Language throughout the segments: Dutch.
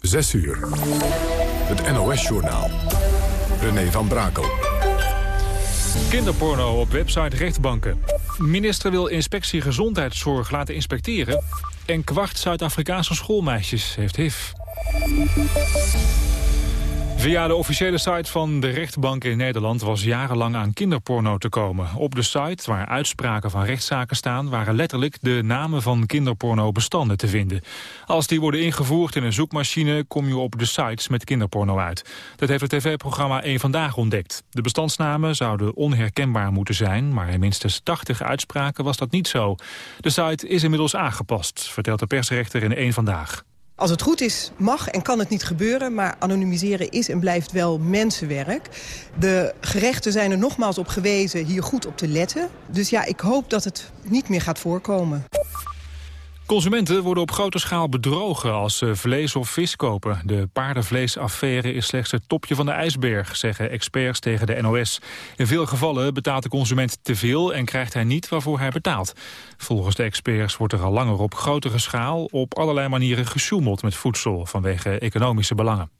6 uur. Het NOS-journaal. René van Brakel. Kinderporno op website rechtbanken. Minister wil inspectie gezondheidszorg laten inspecteren. En kwart Zuid-Afrikaanse schoolmeisjes heeft HIV. Via de officiële site van de rechtbank in Nederland was jarenlang aan kinderporno te komen. Op de site, waar uitspraken van rechtszaken staan, waren letterlijk de namen van kinderporno bestanden te vinden. Als die worden ingevoerd in een zoekmachine, kom je op de sites met kinderporno uit. Dat heeft het tv-programma 1 Vandaag ontdekt. De bestandsnamen zouden onherkenbaar moeten zijn, maar in minstens 80 uitspraken was dat niet zo. De site is inmiddels aangepast, vertelt de persrechter in 1 Vandaag. Als het goed is, mag en kan het niet gebeuren... maar anonimiseren is en blijft wel mensenwerk. De gerechten zijn er nogmaals op gewezen hier goed op te letten. Dus ja, ik hoop dat het niet meer gaat voorkomen. Consumenten worden op grote schaal bedrogen als ze vlees of vis kopen. De paardenvleesaffaire is slechts het topje van de ijsberg, zeggen experts tegen de NOS. In veel gevallen betaalt de consument te veel en krijgt hij niet waarvoor hij betaalt. Volgens de experts wordt er al langer op grotere schaal op allerlei manieren gesjoemeld met voedsel vanwege economische belangen.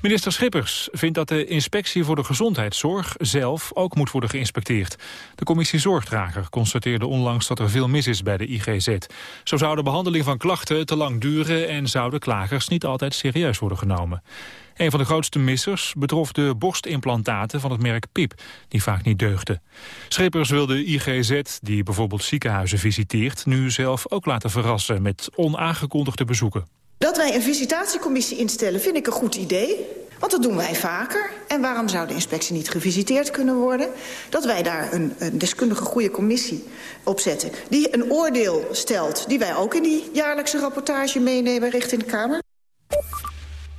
Minister Schippers vindt dat de inspectie voor de gezondheidszorg zelf ook moet worden geïnspecteerd. De commissie Zorgdrager constateerde onlangs dat er veel mis is bij de IGZ. Zo zou de behandeling van klachten te lang duren en zouden klagers niet altijd serieus worden genomen. Een van de grootste missers betrof de borstimplantaten van het merk PIP, die vaak niet deugden. Schippers wil de IGZ, die bijvoorbeeld ziekenhuizen visiteert, nu zelf ook laten verrassen met onaangekondigde bezoeken. Dat wij een visitatiecommissie instellen vind ik een goed idee. Want dat doen wij vaker. En waarom zou de inspectie niet gevisiteerd kunnen worden? Dat wij daar een, een deskundige goede commissie op zetten... die een oordeel stelt, die wij ook in die jaarlijkse rapportage meenemen richting de Kamer.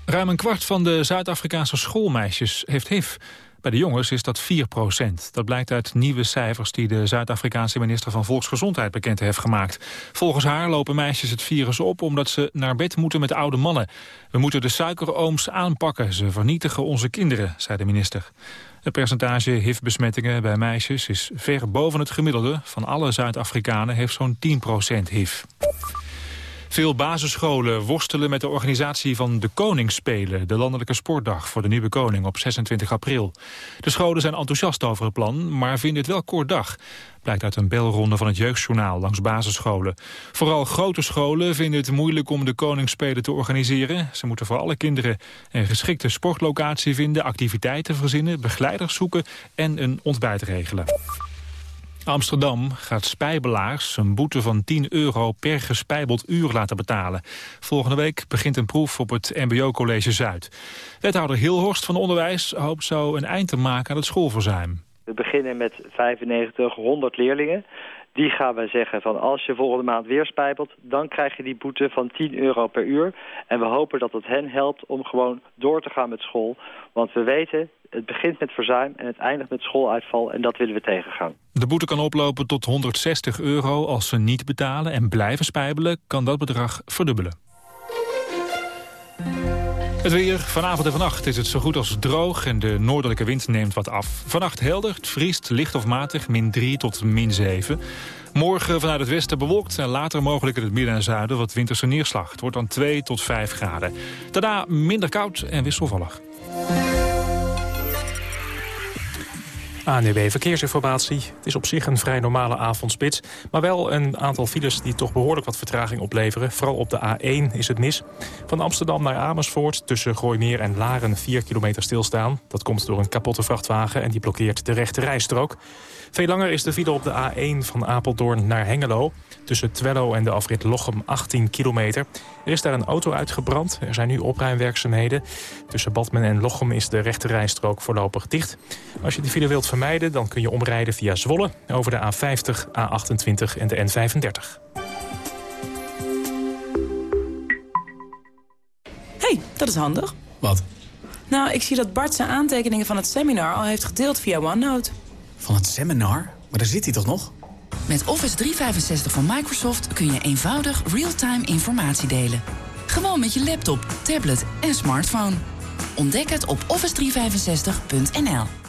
Ruim een kwart van de Zuid-Afrikaanse schoolmeisjes heeft HIV. Bij de jongens is dat 4 procent. Dat blijkt uit nieuwe cijfers die de Zuid-Afrikaanse minister van Volksgezondheid bekend heeft gemaakt. Volgens haar lopen meisjes het virus op omdat ze naar bed moeten met oude mannen. We moeten de suikerooms aanpakken, ze vernietigen onze kinderen, zei de minister. Het percentage HIV-besmettingen bij meisjes is ver boven het gemiddelde. Van alle Zuid-Afrikanen heeft zo'n 10 procent HIV. Veel basisscholen worstelen met de organisatie van de Koningsspelen... de landelijke sportdag voor de nieuwe koning op 26 april. De scholen zijn enthousiast over het plan, maar vinden het wel kort dag. Blijkt uit een belronde van het Jeugdjournaal langs basisscholen. Vooral grote scholen vinden het moeilijk om de Koningsspelen te organiseren. Ze moeten voor alle kinderen een geschikte sportlocatie vinden... activiteiten verzinnen, begeleiders zoeken en een ontbijt regelen. Amsterdam gaat spijbelaars een boete van 10 euro per gespijbeld uur laten betalen. Volgende week begint een proef op het mbo-college Zuid. Wethouder Hilhorst van Onderwijs hoopt zo een eind te maken aan het schoolverzuim. We beginnen met 95, 100 leerlingen. Die gaan wij zeggen van als je volgende maand weer spijbelt... dan krijg je die boete van 10 euro per uur. En we hopen dat het hen helpt om gewoon door te gaan met school. Want we weten, het begint met verzuim en het eindigt met schooluitval. En dat willen we tegengaan. De boete kan oplopen tot 160 euro. Als ze niet betalen en blijven spijbelen, kan dat bedrag verdubbelen. Het weer. Vanavond en vannacht is het zo goed als droog en de noordelijke wind neemt wat af. Vannacht helder, het vriest licht of matig, min 3 tot min 7. Morgen vanuit het westen bewolkt en later mogelijk in het midden en zuiden wat winterse neerslag. Het wordt dan 2 tot 5 graden. Daarna minder koud en wisselvallig. ANWB Verkeersinformatie. Het is op zich een vrij normale avondspits. Maar wel een aantal files die toch behoorlijk wat vertraging opleveren. Vooral op de A1 is het mis. Van Amsterdam naar Amersfoort tussen Gooimeer en Laren 4 kilometer stilstaan. Dat komt door een kapotte vrachtwagen en die blokkeert de rechte rijstrook. Veel langer is de file op de A1 van Apeldoorn naar Hengelo. Tussen Twello en de afrit Lochem 18 kilometer. Er is daar een auto uitgebrand. Er zijn nu opruimwerkzaamheden. Tussen Badmen en Lochem is de rechte rijstrook voorlopig dicht. Als je de file wilt vermijden, dan kun je omrijden via Zwolle... over de A50, A28 en de N35. hey, dat is handig. Wat? Nou, ik zie dat Bart zijn aantekeningen van het seminar al heeft gedeeld via OneNote. Van het seminar? Maar daar zit hij toch nog? Met Office 365 van Microsoft kun je eenvoudig real-time informatie delen. Gewoon met je laptop, tablet en smartphone. Ontdek het op office365.nl.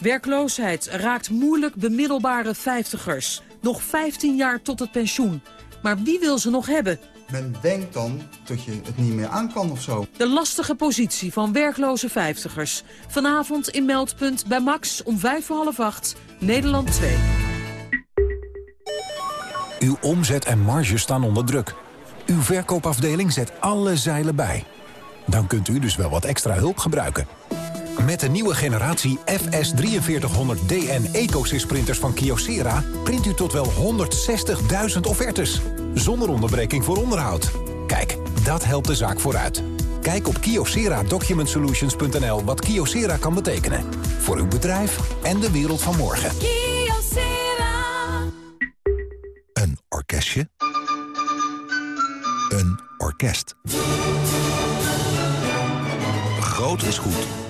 Werkloosheid raakt moeilijk bemiddelbare vijftigers. Nog 15 jaar tot het pensioen. Maar wie wil ze nog hebben? Men denkt dan dat je het niet meer aan kan of zo. De lastige positie van werkloze vijftigers. Vanavond in Meldpunt bij Max om vijf voor half acht. Nederland 2. Uw omzet en marge staan onder druk. Uw verkoopafdeling zet alle zeilen bij. Dan kunt u dus wel wat extra hulp gebruiken. Met de nieuwe generatie FS4300DN EcoSys printers van Kyocera... print u tot wel 160.000 offertes. Zonder onderbreking voor onderhoud. Kijk, dat helpt de zaak vooruit. Kijk op kyocera-document-solutions.nl wat Kyocera kan betekenen. Voor uw bedrijf en de wereld van morgen. Kyocera. Een orkestje. Een orkest. Groot is goed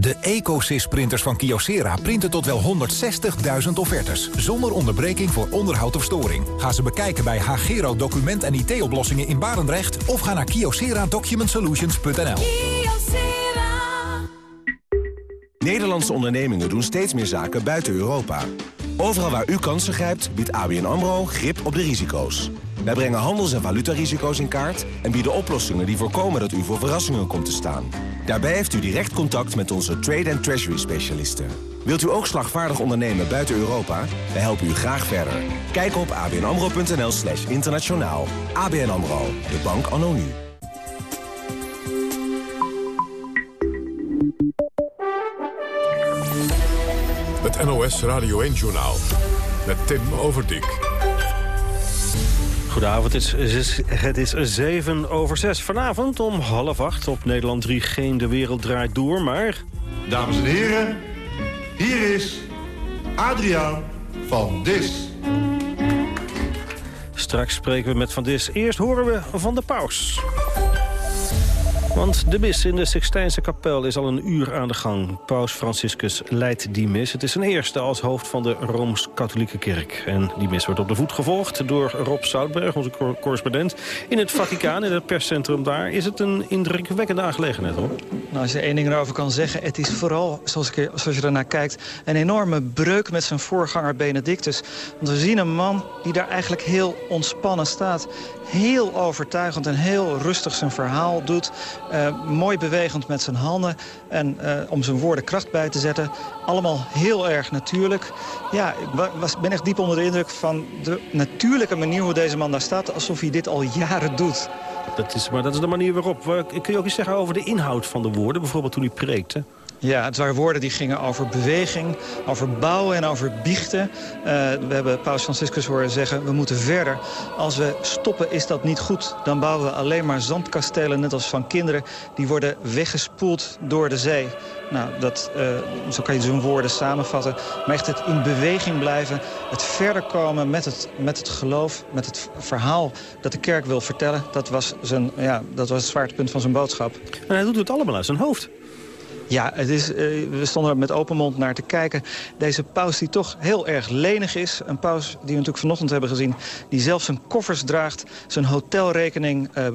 De EcoSys printers van Kyocera printen tot wel 160.000 offertes. Zonder onderbreking voor onderhoud of storing. Ga ze bekijken bij Hagero Document en IT-oplossingen in Barendrecht... of ga naar kyocera-document-solutions.nl. Nederlandse ondernemingen doen steeds meer zaken buiten Europa. Overal waar u kansen grijpt, biedt ABN AMRO grip op de risico's. Wij brengen handels- en valutarisico's in kaart... en bieden oplossingen die voorkomen dat u voor verrassingen komt te staan. Daarbij heeft u direct contact met onze trade- en treasury-specialisten. Wilt u ook slagvaardig ondernemen buiten Europa? Wij helpen u graag verder. Kijk op abnamro.nl internationaal. ABN AMRO, de bank anno. Het NOS Radio 1-journaal met Tim Overdijk. Goedenavond, het is, het is 7 over 6. Vanavond om half acht op Nederland 3 geen De Wereld Draait Door, maar... Dames en heren, hier is Adriaan van Dis. Straks spreken we met Van Dis. Eerst horen we van de paus. Want de mis in de Sixtijnse kapel is al een uur aan de gang. Paus Franciscus leidt die mis. Het is zijn eerste als hoofd van de Rooms-Katholieke Kerk. En die mis wordt op de voet gevolgd door Rob Zoutberg, onze correspondent. In het Vaticaan, in het perscentrum daar, is het een indrukwekkende aangelegenheid, hoor. Nou, als je één ding erover kan zeggen, het is vooral, zoals, ik, zoals je ernaar kijkt... een enorme breuk met zijn voorganger Benedictus. Want we zien een man die daar eigenlijk heel ontspannen staat heel overtuigend en heel rustig zijn verhaal doet. Uh, mooi bewegend met zijn handen en uh, om zijn woorden kracht bij te zetten. Allemaal heel erg natuurlijk. Ja, ik was, ben echt diep onder de indruk van de natuurlijke manier hoe deze man daar staat. Alsof hij dit al jaren doet. Dat is, maar dat is de manier waarop. Kun je ook iets zeggen over de inhoud van de woorden? Bijvoorbeeld toen hij preekte? Ja, het waren woorden die gingen over beweging, over bouwen en over biechten. Uh, we hebben Paus Franciscus horen zeggen, we moeten verder. Als we stoppen is dat niet goed. Dan bouwen we alleen maar zandkastelen, net als van kinderen. Die worden weggespoeld door de zee. Nou, dat, uh, zo kan je zo'n woorden samenvatten. Maar echt het in beweging blijven, het verder komen met het, met het geloof... met het verhaal dat de kerk wil vertellen. Dat was, zijn, ja, dat was het zwaartepunt van zijn boodschap. En hij doet het allemaal uit zijn hoofd. Ja, het is, uh, we stonden er met open mond naar te kijken. Deze paus die toch heel erg lenig is. Een paus die we natuurlijk vanochtend hebben gezien... die zelf zijn koffers draagt, zijn hotelrekening uh,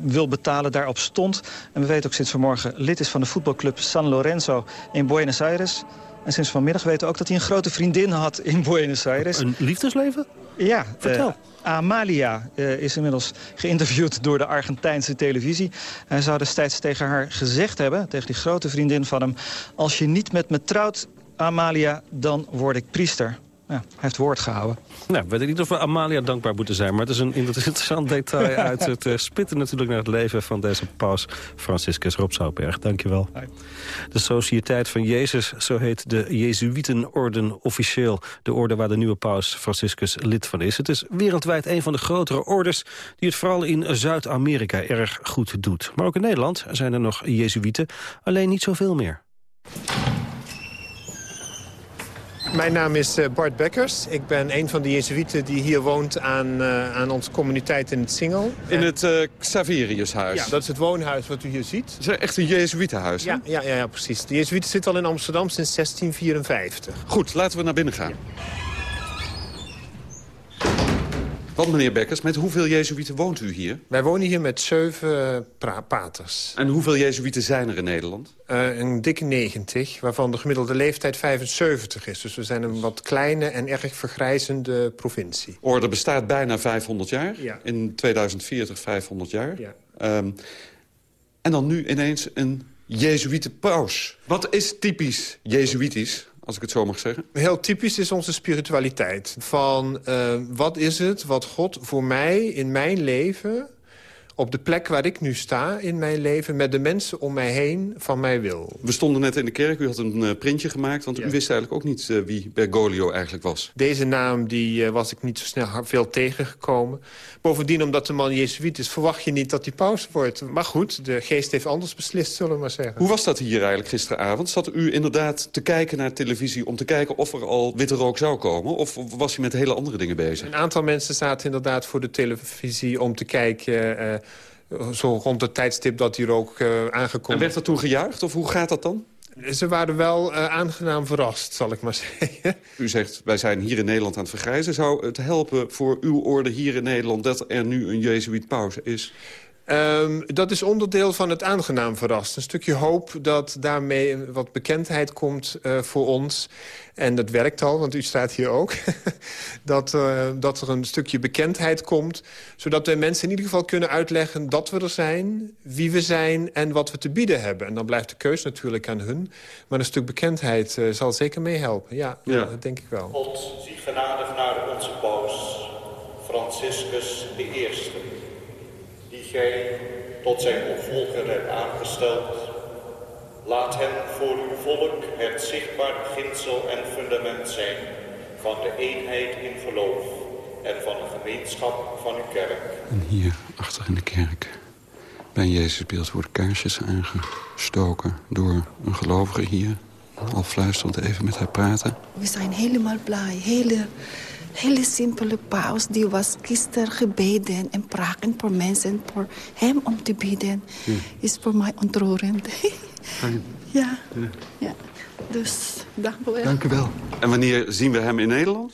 wil betalen, daarop stond. En we weten ook sinds vanmorgen lid is van de voetbalclub San Lorenzo in Buenos Aires. En sinds vanmiddag weten we ook dat hij een grote vriendin had in Buenos Aires. Een liefdesleven? Ja. Vertel. Uh, Amalia uh, is inmiddels geïnterviewd door de Argentijnse televisie. Hij zou destijds tegen haar gezegd hebben, tegen die grote vriendin van hem... als je niet met me trouwt, Amalia, dan word ik priester. Ja, hij heeft woord gehouden. Nou, weet ik niet of we Amalia dankbaar moeten zijn... maar het is een interessant detail uit het uh, spitten natuurlijk naar het leven... van deze paus Franciscus Rob Zouwberg. Dank je wel. De Sociëteit van Jezus, zo heet de Jezuïtenorden officieel. De orde waar de nieuwe paus Franciscus lid van is. Het is wereldwijd een van de grotere orders... die het vooral in Zuid-Amerika erg goed doet. Maar ook in Nederland zijn er nog Jezuïeten, alleen niet zoveel meer. Mijn naam is eh, Bart Bekkers. Ik ben een van de Jezuïeten die hier woont aan, uh, aan onze communiteit in het Singel. In het uh, Xaveriushuis? Ja, dat is het woonhuis wat u hier ziet. Het is echt een Jezuïetenhuis, ja, ja, ja, ja, precies. De Jezuïeten zitten al in Amsterdam sinds 1654. Goed, laten we naar binnen gaan. Want meneer Bekkers, met hoeveel Jezuïeten woont u hier? Wij wonen hier met zeven paters. En hoeveel Jezuïeten zijn er in Nederland? Uh, een dikke 90, waarvan de gemiddelde leeftijd 75 is. Dus we zijn een wat kleine en erg vergrijzende provincie. Orde bestaat bijna 500 jaar. Ja. In 2040 500 jaar. Ja. Um, en dan nu ineens een Jezuïetenpaus. Wat is typisch Jezuïtisch? Als ik het zo mag zeggen? Heel typisch is onze spiritualiteit. Van uh, wat is het wat God voor mij in mijn leven op de plek waar ik nu sta in mijn leven... met de mensen om mij heen van mij wil. We stonden net in de kerk, u had een uh, printje gemaakt... want Ja. u wist eigenlijk ook niet uh, wie Bergoglio eigenlijk was. Deze naam die, uh, was ik niet zo snel veel tegengekomen. Bovendien, omdat de man Jezuïet is... verwacht je niet dat hij paus wordt. Maar goed, de geest heeft anders beslist, zullen we maar zeggen. Hoe was dat hier eigenlijk gisteravond? Zat u inderdaad te kijken naar televisie... om te kijken of er al witte rook zou komen? Of was u met hele andere dingen bezig? Een aantal mensen zaten inderdaad voor de televisie om te kijken... Uh, zo rond het tijdstip dat hier ook uh, aangekondigd... En werd er toen gejuicht, of hoe gaat dat dan? Ze waren wel uh, aangenaam verrast, zal ik maar zeggen. U zegt, wij zijn hier in Nederland aan het vergrijzen. Zou het helpen voor uw orde hier in Nederland... dat er nu een Jezuïet paus is? Um, dat is onderdeel van het aangenaam verrast. Een stukje hoop dat daarmee wat bekendheid komt uh, voor ons. En dat werkt al, want u staat hier ook. dat, uh, dat er een stukje bekendheid komt. Zodat wij mensen in ieder geval kunnen uitleggen dat we er zijn. Wie we zijn en wat we te bieden hebben. En dan blijft de keus natuurlijk aan hun. Maar een stuk bekendheid uh, zal zeker meehelpen. Ja, ja, dat denk ik wel. God zie genadig naar onze paus. Franciscus de Eerste gij tot zijn opvolger hebt aangesteld. Laat hem voor uw volk het zichtbaar beginsel en fundament zijn van de eenheid in geloof en van de gemeenschap van uw kerk. En hier, achter in de kerk, bij Jezusbeeld worden kaarsjes aangestoken door een gelovige hier. Al fluisterend even met haar praten. We zijn helemaal blij, hele hele simpele paus. Die was gisteren gebeden en praten voor mensen. Voor hem om te bidden. Ja. Is voor mij ontroerend. Ja. Ja. ja. Dus, dank u wel. Dank u wel. En wanneer zien we hem in Nederland?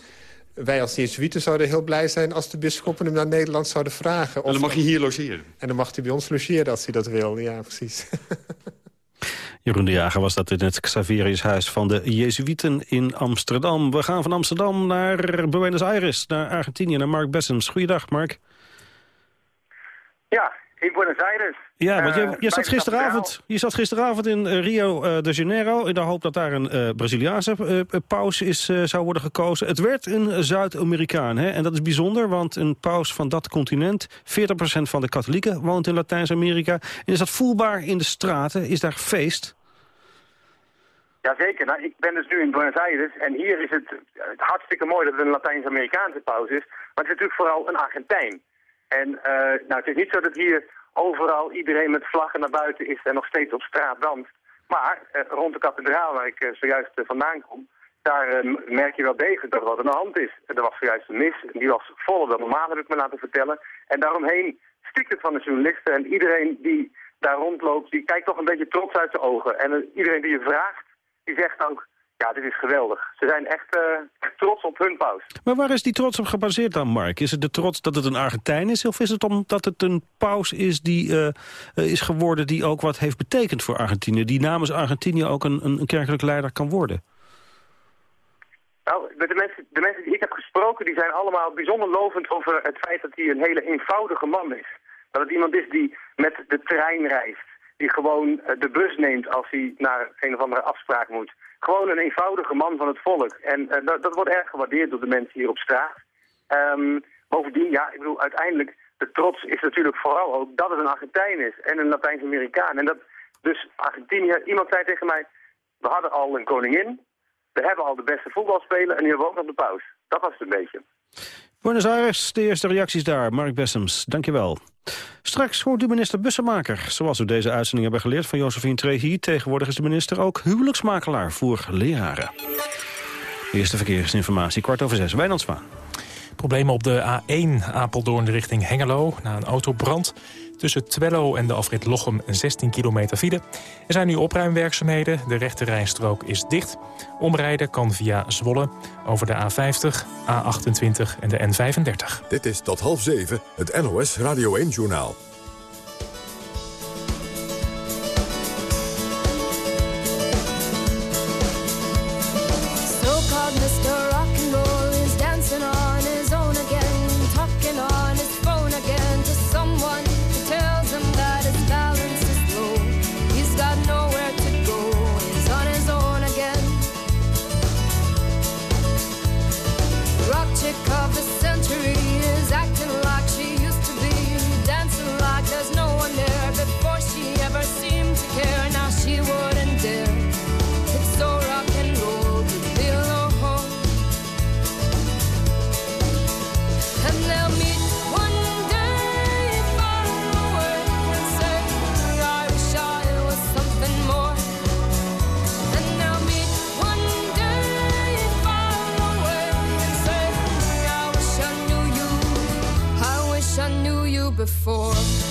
Wij als Jezuïeten zouden heel blij zijn als de bisschoppen hem naar Nederland zouden vragen. En dan mag je hier logeren? En dan mag hij bij ons logeren als hij dat wil, ja precies. Jeroen de Jager was dat in het Xaveriushuis van de Jezuïeten in Amsterdam. We gaan van Amsterdam naar Buenos Aires, naar Argentinië, naar Mark Bessens. Goeiedag, Mark. Ja, in Buenos Aires. Ja, want je, je, zat, gisteravond, je zat gisteravond in uh, Rio uh, de Janeiro... in de hoop dat daar een Braziliaanse paus is, zou worden gekozen. Het werd een Zuid-Amerikaan, hè? en dat is bijzonder... want een paus van dat continent, 40% van de katholieken... woont in Latijns-Amerika. En is dat voelbaar in de straten? Is daar feest? Jazeker. Nou, ik ben dus nu in Buenos Aires en hier is het, het hartstikke mooi dat het een Latijns-Amerikaanse paus is. Maar het is natuurlijk vooral een Argentijn. En uh, nou, het is niet zo dat hier overal iedereen met vlaggen naar buiten is en nog steeds op straat danst. Maar uh, rond de kathedraal waar ik uh, zojuist vandaan kom, daar merk je wel degelijk dat er wat aan de hand is. Er was zojuist een mis, die was voller dan normaal, heb ik me laten vertellen. En daaromheen stikt het van de journalisten en iedereen die daar rondloopt, die kijkt toch een beetje trots uit de ogen. En iedereen die je vraagt, die zegt ook, ja, dit is geweldig. Ze zijn echt uh, trots op hun paus. Maar waar is die trots op gebaseerd dan, Mark? Is het de trots dat het een Argentijn is? Of is het omdat het een paus is die uh, is geworden die ook wat heeft betekend voor Argentinië? Die namens Argentinië ook een, een kerkelijk leider kan worden? Nou, de mensen, de mensen die ik heb gesproken, die zijn allemaal bijzonder lovend over het feit dat hij een hele eenvoudige man is. Dat het iemand is die met de trein reist die gewoon de bus neemt als hij naar een of andere afspraak moet. Gewoon een eenvoudige man van het volk. En eh, dat, dat, wordt erg gewaardeerd door de mensen hier op straat. Um, bovendien, ja, ik bedoel, uiteindelijk, de trots is natuurlijk vooral ook dat het een Argentijn is en een Latijns-Amerikaan. En dat, dus Argentinië, iemand zei tegen mij, we hadden al een koningin, we hebben al de beste voetbalspeler en nu hebben we ook nog de paus. Dat was het een beetje. Buenos Aires, de eerste reacties daar. Mark Bessems, dankjewel. Straks hoort u minister Bussemaker. Zoals we deze uitzending hebben geleerd van Josephine Trehi... tegenwoordig is de minister ook huwelijksmakelaar voor leraren. Eerste verkeersinformatie, kwart over zes. Wijnand Zwaan. Problemen op de A1 Apeldoorn richting Hengelo na een autobrand. Tussen Twello en de afrit Lochem 16 kilometer file. Er zijn nu opruimwerkzaamheden. De rechte rijstrook is dicht. Omrijden kan via Zwolle over de A50, A28 en de N35. Dit is tot half zeven het NOS Radio 1-journaal. before.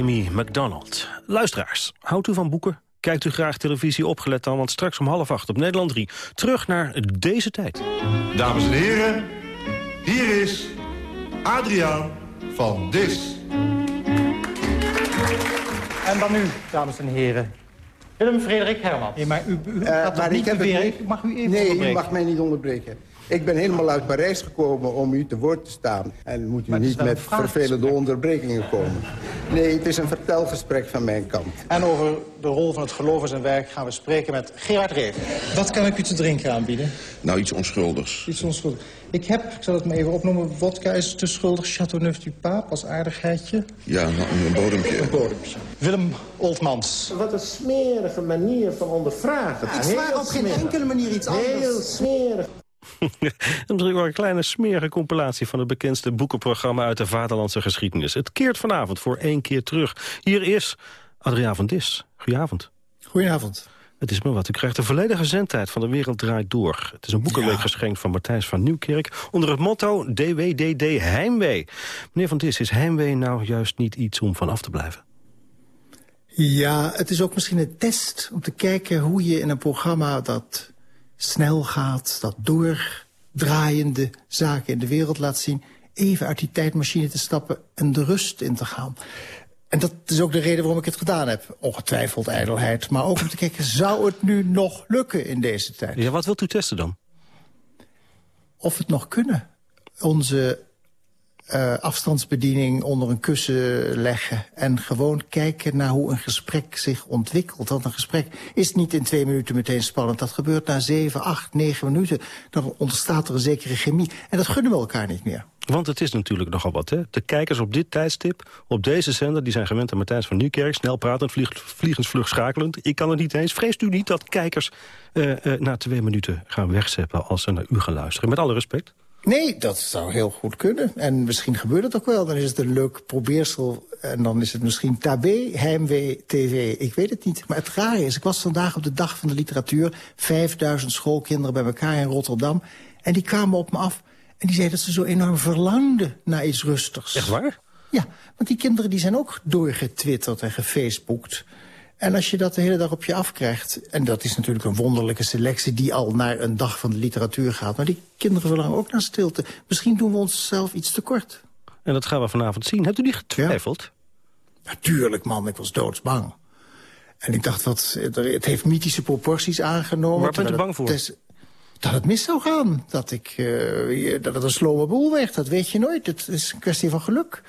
Amy McDonald. Luisteraars, houdt u van boeken? Kijkt u graag televisie opgelet dan, want straks om half acht op Nederland 3. Terug naar deze tijd. Dames en heren, hier is Adriaan van Dis. En dan nu, dames en heren, Willem Frederik Herman. Nee, maar u, u uh, maar niet ik mag u even Nee, u mag mij niet onderbreken. Ik ben helemaal uit Parijs gekomen om u te woord te staan. En moet u niet met vervelende onderbrekingen komen. Nee, het is een vertelgesprek van mijn kant. En over de rol van het geloof in zijn werk gaan we spreken met Gerard Reven. Wat kan ik u te drinken aanbieden? Nou, iets onschuldigs. Iets onschuldigs. Ik heb, ik zal het maar even opnoemen, vodka is te schuldig. Chateauneuf du Pape als aardigheidje. Ja, een bodempje. Een bodempje. Willem Oltmans. Wat een smerige manier van ondervragen. ik vraag op geen enkele manier iets anders. Heel smerig. misschien wel een kleine smerige compilatie van het bekendste boekenprogramma uit de vaderlandse geschiedenis. Het keert vanavond voor één keer terug. Hier is Adriaan van Dis. Goedenavond. Goedenavond. Het is maar wat. U krijgt de volledige zendtijd van De Wereld Draait Door. Het is een boekenweek geschenkt van Matthijs van Nieuwkerk... onder het motto DWDD Heimwee. Meneer Van Dis, is heimwee nou juist niet iets om van af te blijven? Ja, het is ook misschien een test om te kijken hoe je in een programma dat snel gaat... dat doordraaiende zaken in de wereld laat zien... even uit die tijdmachine te stappen en de rust in te gaan. En dat is ook de reden waarom ik het gedaan heb. Ongetwijfeld ijdelheid. Maar ook om te kijken, zou het nu nog lukken in deze tijd? Ja, wat wilt u testen dan? Of het nog kunnen. Onze uh, afstandsbediening onder een kussen leggen... en gewoon kijken naar hoe een gesprek zich ontwikkelt. Want een gesprek is niet in twee minuten meteen spannend. Dat gebeurt na zeven, acht, negen minuten. Dan ontstaat er een zekere chemie. En dat gunnen we elkaar niet meer. Want het is natuurlijk nogal wat, hè? De kijkers op dit tijdstip, op deze zender... die zijn gewend aan Matthijs van Nieuwkerk, snel pratend, vlieg, vliegensvlug schakelend. Ik kan het niet eens. Vreest u niet dat kijkers uh, uh, na twee minuten gaan wegzeppen... als ze naar u gaan luisteren? Met alle respect. Nee, dat zou heel goed kunnen. En misschien gebeurt het ook wel. Dan is het een leuk probeersel. En dan is het misschien tabé, heimwee, tv. Ik weet het niet. Maar het rare is, ik was vandaag op de dag van de literatuur... 5000 schoolkinderen bij elkaar in Rotterdam. En die kwamen op me af. En die zeiden dat ze zo enorm verlangden naar iets rustigs. Echt waar? Ja, want die kinderen die zijn ook doorgetwitterd en gefacebookt. En als je dat de hele dag op je afkrijgt... en dat is natuurlijk een wonderlijke selectie... die al naar een dag van de literatuur gaat... maar die kinderen verlangen ook naar stilte. Misschien doen we onszelf iets tekort. En dat gaan we vanavond zien. Hebt u niet getwijfeld? Ja. Natuurlijk, man. Ik was doodsbang. En ik dacht, wat, het heeft mythische proporties aangenomen. Waar bent u bang voor? dat het mis zou gaan. Dat, ik, uh, dat het een slome boel werd. Dat weet je nooit. Het is een kwestie van geluk.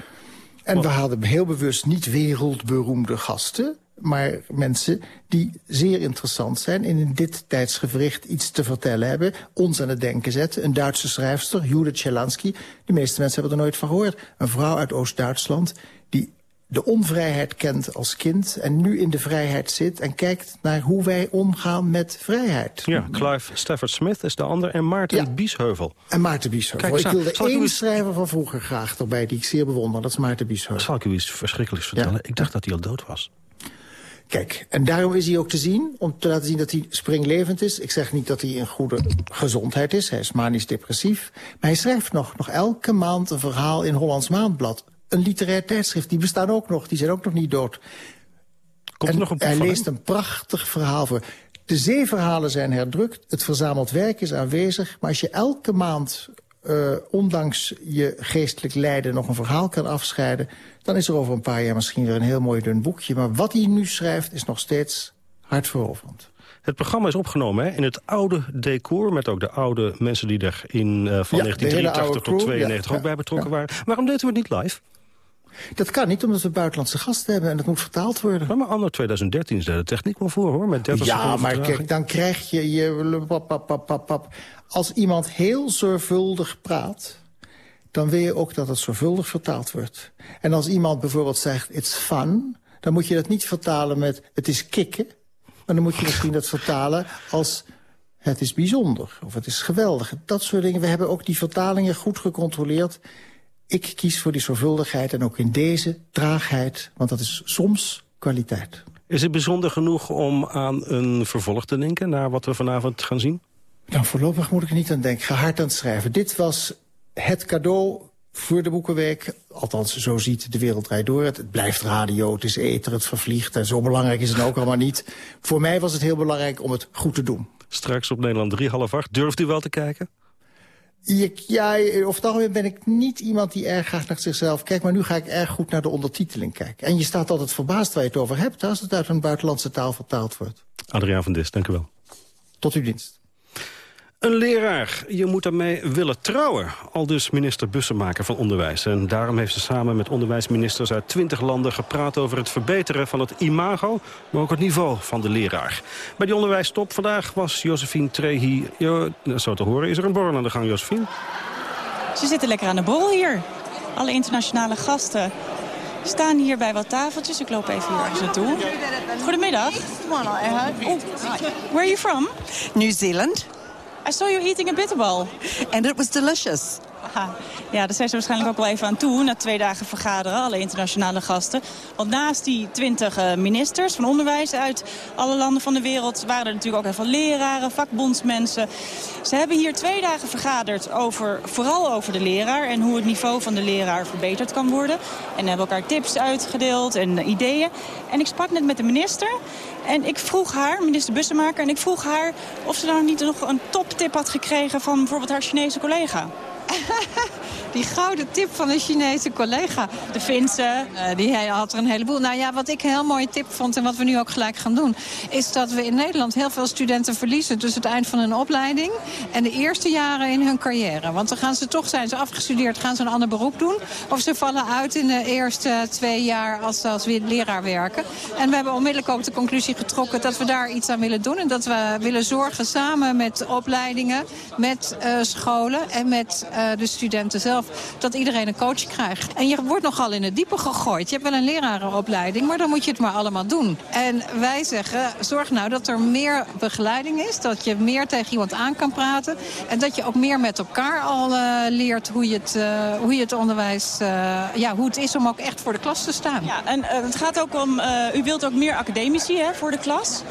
En we hadden heel bewust niet wereldberoemde gasten maar mensen die zeer interessant zijn... en in dit tijdsgevricht iets te vertellen hebben... ons aan het denken zetten. Een Duitse schrijfster, Judith Schelansky. De meeste mensen hebben er nooit van gehoord. Een vrouw uit Oost-Duitsland die de onvrijheid kent als kind... en nu in de vrijheid zit en kijkt naar hoe wij omgaan met vrijheid. Ja, Clive Stafford Smith is de ander en Maarten ja. Biesheuvel. En Maarten Biesheuvel. Kijk, ik wilde één schrijver van vroeger graag erbij... die ik zeer bewonder, dat is Maarten Biesheuvel. Zal ik u iets verschrikkelijks vertellen? Ja. Ik dacht dat hij al dood was. Kijk, en daarom is hij ook te zien, om te laten zien dat hij springlevend is. Ik zeg niet dat hij in goede gezondheid is, hij is manisch depressief. Maar hij schrijft nog, nog elke maand een verhaal in Hollands Maandblad. Een literair tijdschrift, die bestaan ook nog, die zijn ook nog niet dood. Komt er nog een hij leest een prachtig verhaal voor. De zeeverhalen zijn herdrukt, het verzameld werk is aanwezig... maar als je elke maand uh, ondanks je geestelijk lijden nog een verhaal kan afscheiden... dan is er over een paar jaar misschien weer een heel mooi dun boekje. Maar wat hij nu schrijft is nog steeds hartveroverend. Het programma is opgenomen hè, in het oude decor... met ook de oude mensen die er in, uh, van ja, 1983 tot 92 ja, ook bij betrokken ja. waren. Waarom deden we het niet live? Dat kan niet, omdat we buitenlandse gasten hebben en dat moet vertaald worden. Maar, maar anno 2013 is daar de techniek wel voor, hoor. Met 30 ja, maar kijk, dan krijg je je... Pap, pap, pap, pap. Als iemand heel zorgvuldig praat dan wil je ook dat het zorgvuldig vertaald wordt. En als iemand bijvoorbeeld zegt, it's fun... dan moet je dat niet vertalen met, het is kicken. Maar dan moet je misschien dat vertalen als, het is bijzonder. Of het is geweldig. Dat soort dingen. We hebben ook die vertalingen goed gecontroleerd. Ik kies voor die zorgvuldigheid en ook in deze traagheid. Want dat is soms kwaliteit. Is het bijzonder genoeg om aan een vervolg te denken... naar wat we vanavond gaan zien? Nou, voorlopig moet ik er niet aan denken. Ga hard aan het schrijven. Dit was het cadeau voor de Boekenweek. Althans, zo ziet de wereld rijdt door. Het, het blijft radio, het is ether, het vervliegt. En zo belangrijk is het ook allemaal niet. Voor mij was het heel belangrijk om het goed te doen. Straks op Nederland 3, half acht. Durft u wel te kijken? Ik, ja, over het algemeen ben ik niet iemand die erg graag naar zichzelf kijkt... maar nu ga ik erg goed naar de ondertiteling kijken. En je staat altijd verbaasd waar je het over hebt... als het uit een buitenlandse taal vertaald wordt. Adriaan van Dis, dank u wel. Tot uw dienst. Een leraar, je moet daarmee willen trouwen. Al dus minister Bussemaker van Onderwijs. En daarom heeft ze samen met onderwijsministers uit 20 landen gepraat over het verbeteren van het imago, maar ook het niveau van de leraar. Bij die onderwijstop vandaag was Josephine Trehi. Jo, zo te horen, is er een borrel aan de gang, Josephine? Ze zitten lekker aan de borrel hier. Alle internationale gasten staan hier bij wat tafeltjes. Ik loop even hier ergens naartoe. Goedemiddag. Oh, where are you from? New Zealand. I saw you eating a bitterball. And it was delicious. Ja, daar zijn ze waarschijnlijk ook wel even aan toe... na twee dagen vergaderen, alle internationale gasten. Want naast die twintig eh, ministers van onderwijs uit alle landen van de wereld... waren er natuurlijk ook heel veel leraren, vakbondsmensen. Ze hebben hier twee dagen vergaderd over, vooral over de leraar... en hoe het niveau van de leraar verbeterd kan worden. En hebben elkaar tips uitgedeeld en ideeën. En ik sprak net met de minister... En ik vroeg haar, minister Bussemaker, en ik vroeg haar of ze nou niet nog een toptip had gekregen van bijvoorbeeld haar Chinese collega. die gouden tip van een Chinese collega. De Finse. Uh, die had er een heleboel. Nou ja, wat ik een heel mooie tip vond en wat we nu ook gelijk gaan doen... is dat we in Nederland heel veel studenten verliezen... tussen het eind van hun opleiding en de eerste jaren in hun carrière. Want dan gaan ze toch, zijn ze afgestudeerd, gaan ze een ander beroep doen... of ze vallen uit in de eerste twee jaar als ze als leraar werken. En we hebben onmiddellijk ook de conclusie getrokken... dat we daar iets aan willen doen. En dat we willen zorgen samen met opleidingen, met uh, scholen en met uh, de studenten zelf dat iedereen een coach krijgt. En je wordt nogal in het diepe gegooid. Je hebt wel een lerarenopleiding, maar dan moet je het maar allemaal doen. En wij zeggen, zorg nou dat er meer begeleiding is. Dat je meer tegen iemand aan kan praten. En dat je ook meer met elkaar al uh, leert hoe je het, uh, hoe je het onderwijs... Uh, ja, hoe het is om ook echt voor de klas te staan. Ja, en het gaat ook om... u wilt ook meer academici hè, voor de klas.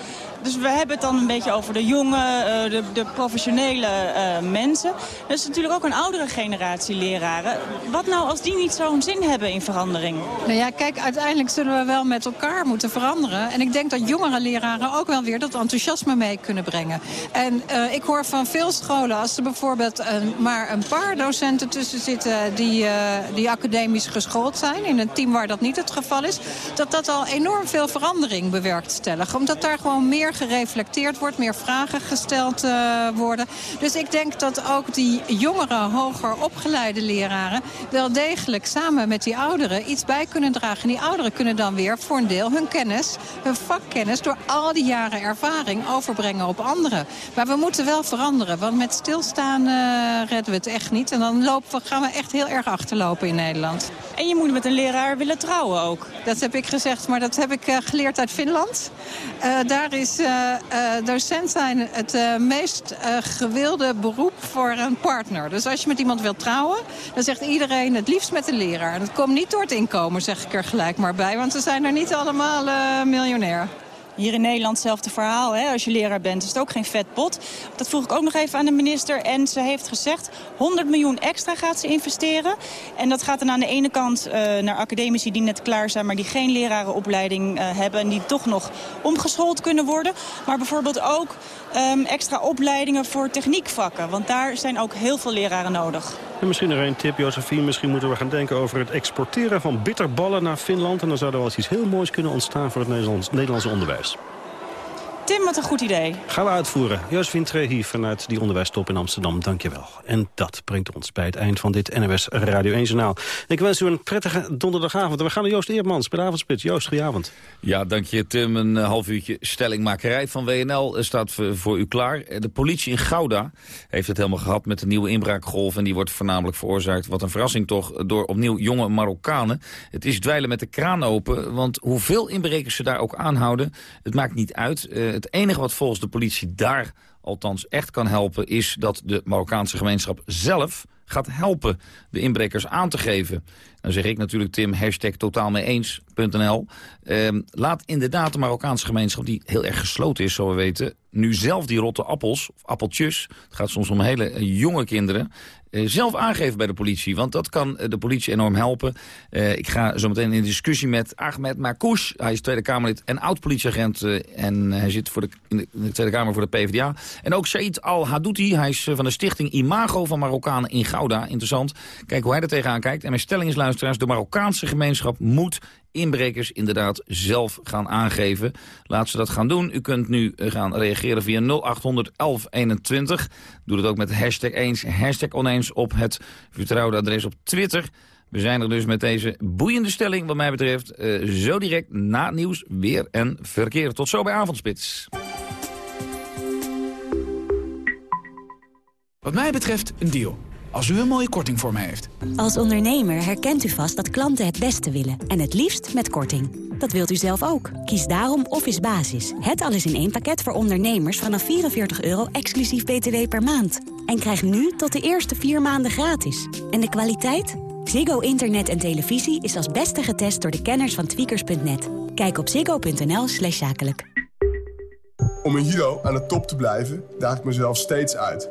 Dus we hebben het dan een beetje over de jonge, uh, de, de, professionele uh, mensen. Er is natuurlijk ook een oudere generatie leraren. Wat nou als die niet zo'n zin hebben in verandering? Nou ja, kijk, uiteindelijk zullen we wel met elkaar moeten veranderen. En ik denk dat jongere leraren ook wel weer dat enthousiasme mee kunnen brengen. En uh, ik hoor van veel scholen, als er bijvoorbeeld maar een paar docenten tussen zitten... Die, die academisch geschoold zijn, in een team waar dat niet het geval is... dat dat al enorm veel verandering bewerkstelligt. Omdat daar gewoon meer gereflecteerd wordt, meer vragen gesteld uh, worden. Dus ik denk dat ook die jongere, hoger opgeleide leraren... wel degelijk samen met die ouderen iets bij kunnen dragen. En die ouderen kunnen dan weer voor een deel hun kennis, hun vakkennis... door al die jaren ervaring overbrengen op anderen. Maar we moeten wel veranderen, want met stilstaan uh, redden we het echt niet. En dan lopen we, gaan we echt heel erg achterlopen in Nederland. En je moet met een leraar willen trouwen ook. Dat heb ik gezegd, maar dat heb ik uh, geleerd uit Finland. Uh, daar is docent zijn het uh, meest gewilde beroep voor een partner. Dus als je met iemand wilt trouwen, dan zegt iedereen het liefst met een leraar. En dat komt niet door het inkomen, zeg ik er gelijk maar bij. Want ze zijn er niet allemaal miljonair. Hier in Nederland hetzelfde verhaal. Hè? Als je leraar bent is het ook geen vet pot. Dat vroeg ik ook nog even aan de minister. En ze heeft gezegd 100 miljoen extra gaat ze investeren. En dat gaat dan aan de ene kant uh, naar academici die net klaar zijn... maar die geen lerarenopleiding uh, hebben en die toch nog omgeschoold kunnen worden. Maar bijvoorbeeld ook um, extra opleidingen voor techniekvakken. Want daar zijn ook heel veel leraren nodig. En misschien nog een tip, Josephine. Misschien moeten we gaan denken over het exporteren van bitterballen naar Finland. En dan zou er wel eens iets heel moois kunnen ontstaan voor het Nederlands, Nederlandse onderwijs. Tim, wat een goed idee. Gaan we uitvoeren. Josephine Trehi vanuit die onderwijstop in Amsterdam, dankjewel. En dat brengt ons bij het eind van dit NOS Radio 1 Journaal. Ik wens u een prettige donderdagavond. En we gaan naar Joost Eermans bij de avondspits. Joost, goedenavond. Ja, dank je Tim. Een eh, half uurtje stellingmakerij van WNL staat voor u klaar. De politie in Gouda heeft het helemaal gehad met de nieuwe inbraakgolf. En die wordt voornamelijk veroorzaakt, wat een verrassing toch, door opnieuw jonge Marokkanen. Het is dweilen met de kraan open, want hoeveel inbrekers ze daar ook aanhouden, het maakt niet uit. Het enige wat volgens de politie daar althans echt kan helpen... is dat de Marokkaanse gemeenschap zelf gaat helpen de inbrekers aan te geven. Dan zeg ik natuurlijk, Tim, hashtag totaalmeeens.nl. Ehm, laat inderdaad de Marokkaanse gemeenschap, die heel erg gesloten is, zo we weten... nu zelf die rotte appels, of appeltjes, het gaat soms om hele eh, jonge kinderen... Eh, zelf aangeven bij de politie. Want dat kan eh, de politie enorm helpen. Uh, ik ga zo meteen in discussie met Ahmed Makouch. Hij is Tweede Kamerlid en oud-politieagent. en hij zit voor de, in, de, Tweede Kamer voor de PvdA. En ook Said Al-Hadouti. Hij is van de stichting Imago van Marokkanen in Gouda. Interessant. Kijk hoe hij er tegenaan kijkt. En mijn stelling is, luisteraars, de Marokkaanse gemeenschap moet inbrekers inderdaad zelf gaan aangeven. Laat ze dat gaan doen. U kunt nu gaan reageren via 0800 1121. Doe dat ook met hashtag eens, hashtag oneens op het vertrouwde adres op Twitter. We zijn er dus met deze boeiende stelling wat mij betreft. Uh, zo direct na nieuws weer en verkeer. Tot zo bij Avondspits. Wat mij betreft een deal als u een mooie korting voor mij heeft. Als ondernemer herkent u vast dat klanten het beste willen en het liefst met korting. Dat wilt u zelf ook. Kies daarom Office Basis. Het alles in één pakket voor ondernemers vanaf 44 euro exclusief btw per maand. En krijg nu tot de eerste vier maanden gratis. En de kwaliteit? Ziggo Internet en televisie is als beste getest door de kenners van tweakers.net. Kijk op ziggo.nl slash zakelijk. Om een Hero aan de top te blijven, daag ik mezelf steeds uit.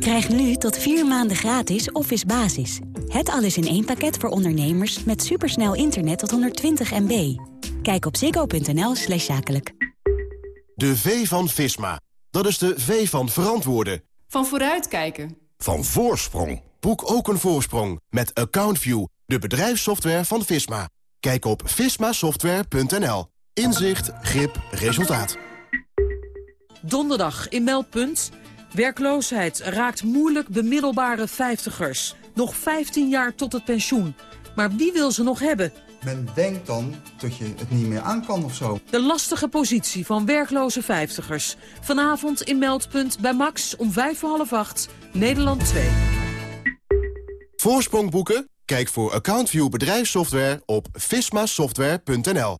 Krijg nu tot vier maanden gratis Office Basis. Het alles in één pakket voor ondernemers met supersnel internet tot 120 MB. Kijk op ziggo.nl slash zakelijk. De V van Visma. Dat is de V van verantwoorden. Van vooruitkijken. Van voorsprong. Boek ook een voorsprong met AccountView, de bedrijfssoftware van Visma. Kijk op vismasoftware.nl. Inzicht, grip, resultaat. Donderdag in Meldpunt. Werkloosheid raakt moeilijk bemiddelbare vijftigers. Nog 15 jaar tot het pensioen. Maar wie wil ze nog hebben? Men denkt dan dat je het niet meer aan kan of zo. De lastige positie van werkloze vijftigers. Vanavond in Meldpunt bij Max om vijf voor half acht, Nederland 2. Voorsprong boeken? Kijk voor AccountView bedrijfssoftware op vismasoftware.nl.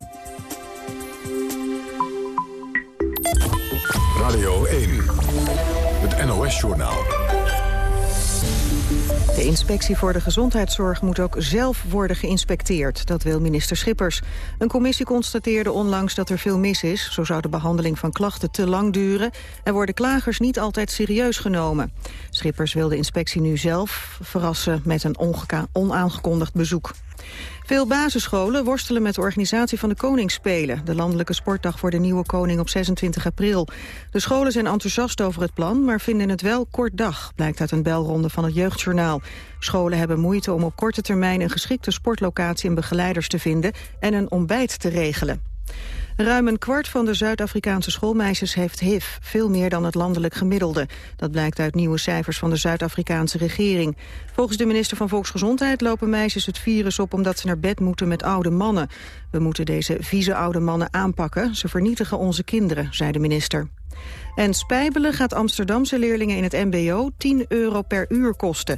Radio 1, NOS-journaal. De inspectie voor de gezondheidszorg moet ook zelf worden geïnspecteerd. Dat wil minister Schippers. Een commissie constateerde onlangs dat er veel mis is. Zo zou de behandeling van klachten te lang duren... en worden klagers niet altijd serieus genomen. Schippers wil de inspectie nu zelf verrassen met een onaangekondigd bezoek. Veel basisscholen worstelen met de organisatie van de Koningsspelen... de landelijke sportdag voor de nieuwe koning op 26 april. De scholen zijn enthousiast over het plan, maar vinden het wel kort dag... blijkt uit een belronde van het Jeugdjournaal. Scholen hebben moeite om op korte termijn een geschikte sportlocatie... en begeleiders te vinden en een ontbijt te regelen. Ruim een kwart van de Zuid-Afrikaanse schoolmeisjes heeft HIV, veel meer dan het landelijk gemiddelde. Dat blijkt uit nieuwe cijfers van de Zuid-Afrikaanse regering. Volgens de minister van Volksgezondheid lopen meisjes het virus op omdat ze naar bed moeten met oude mannen. We moeten deze vieze oude mannen aanpakken, ze vernietigen onze kinderen, zei de minister. En spijbelen gaat Amsterdamse leerlingen in het mbo 10 euro per uur kosten.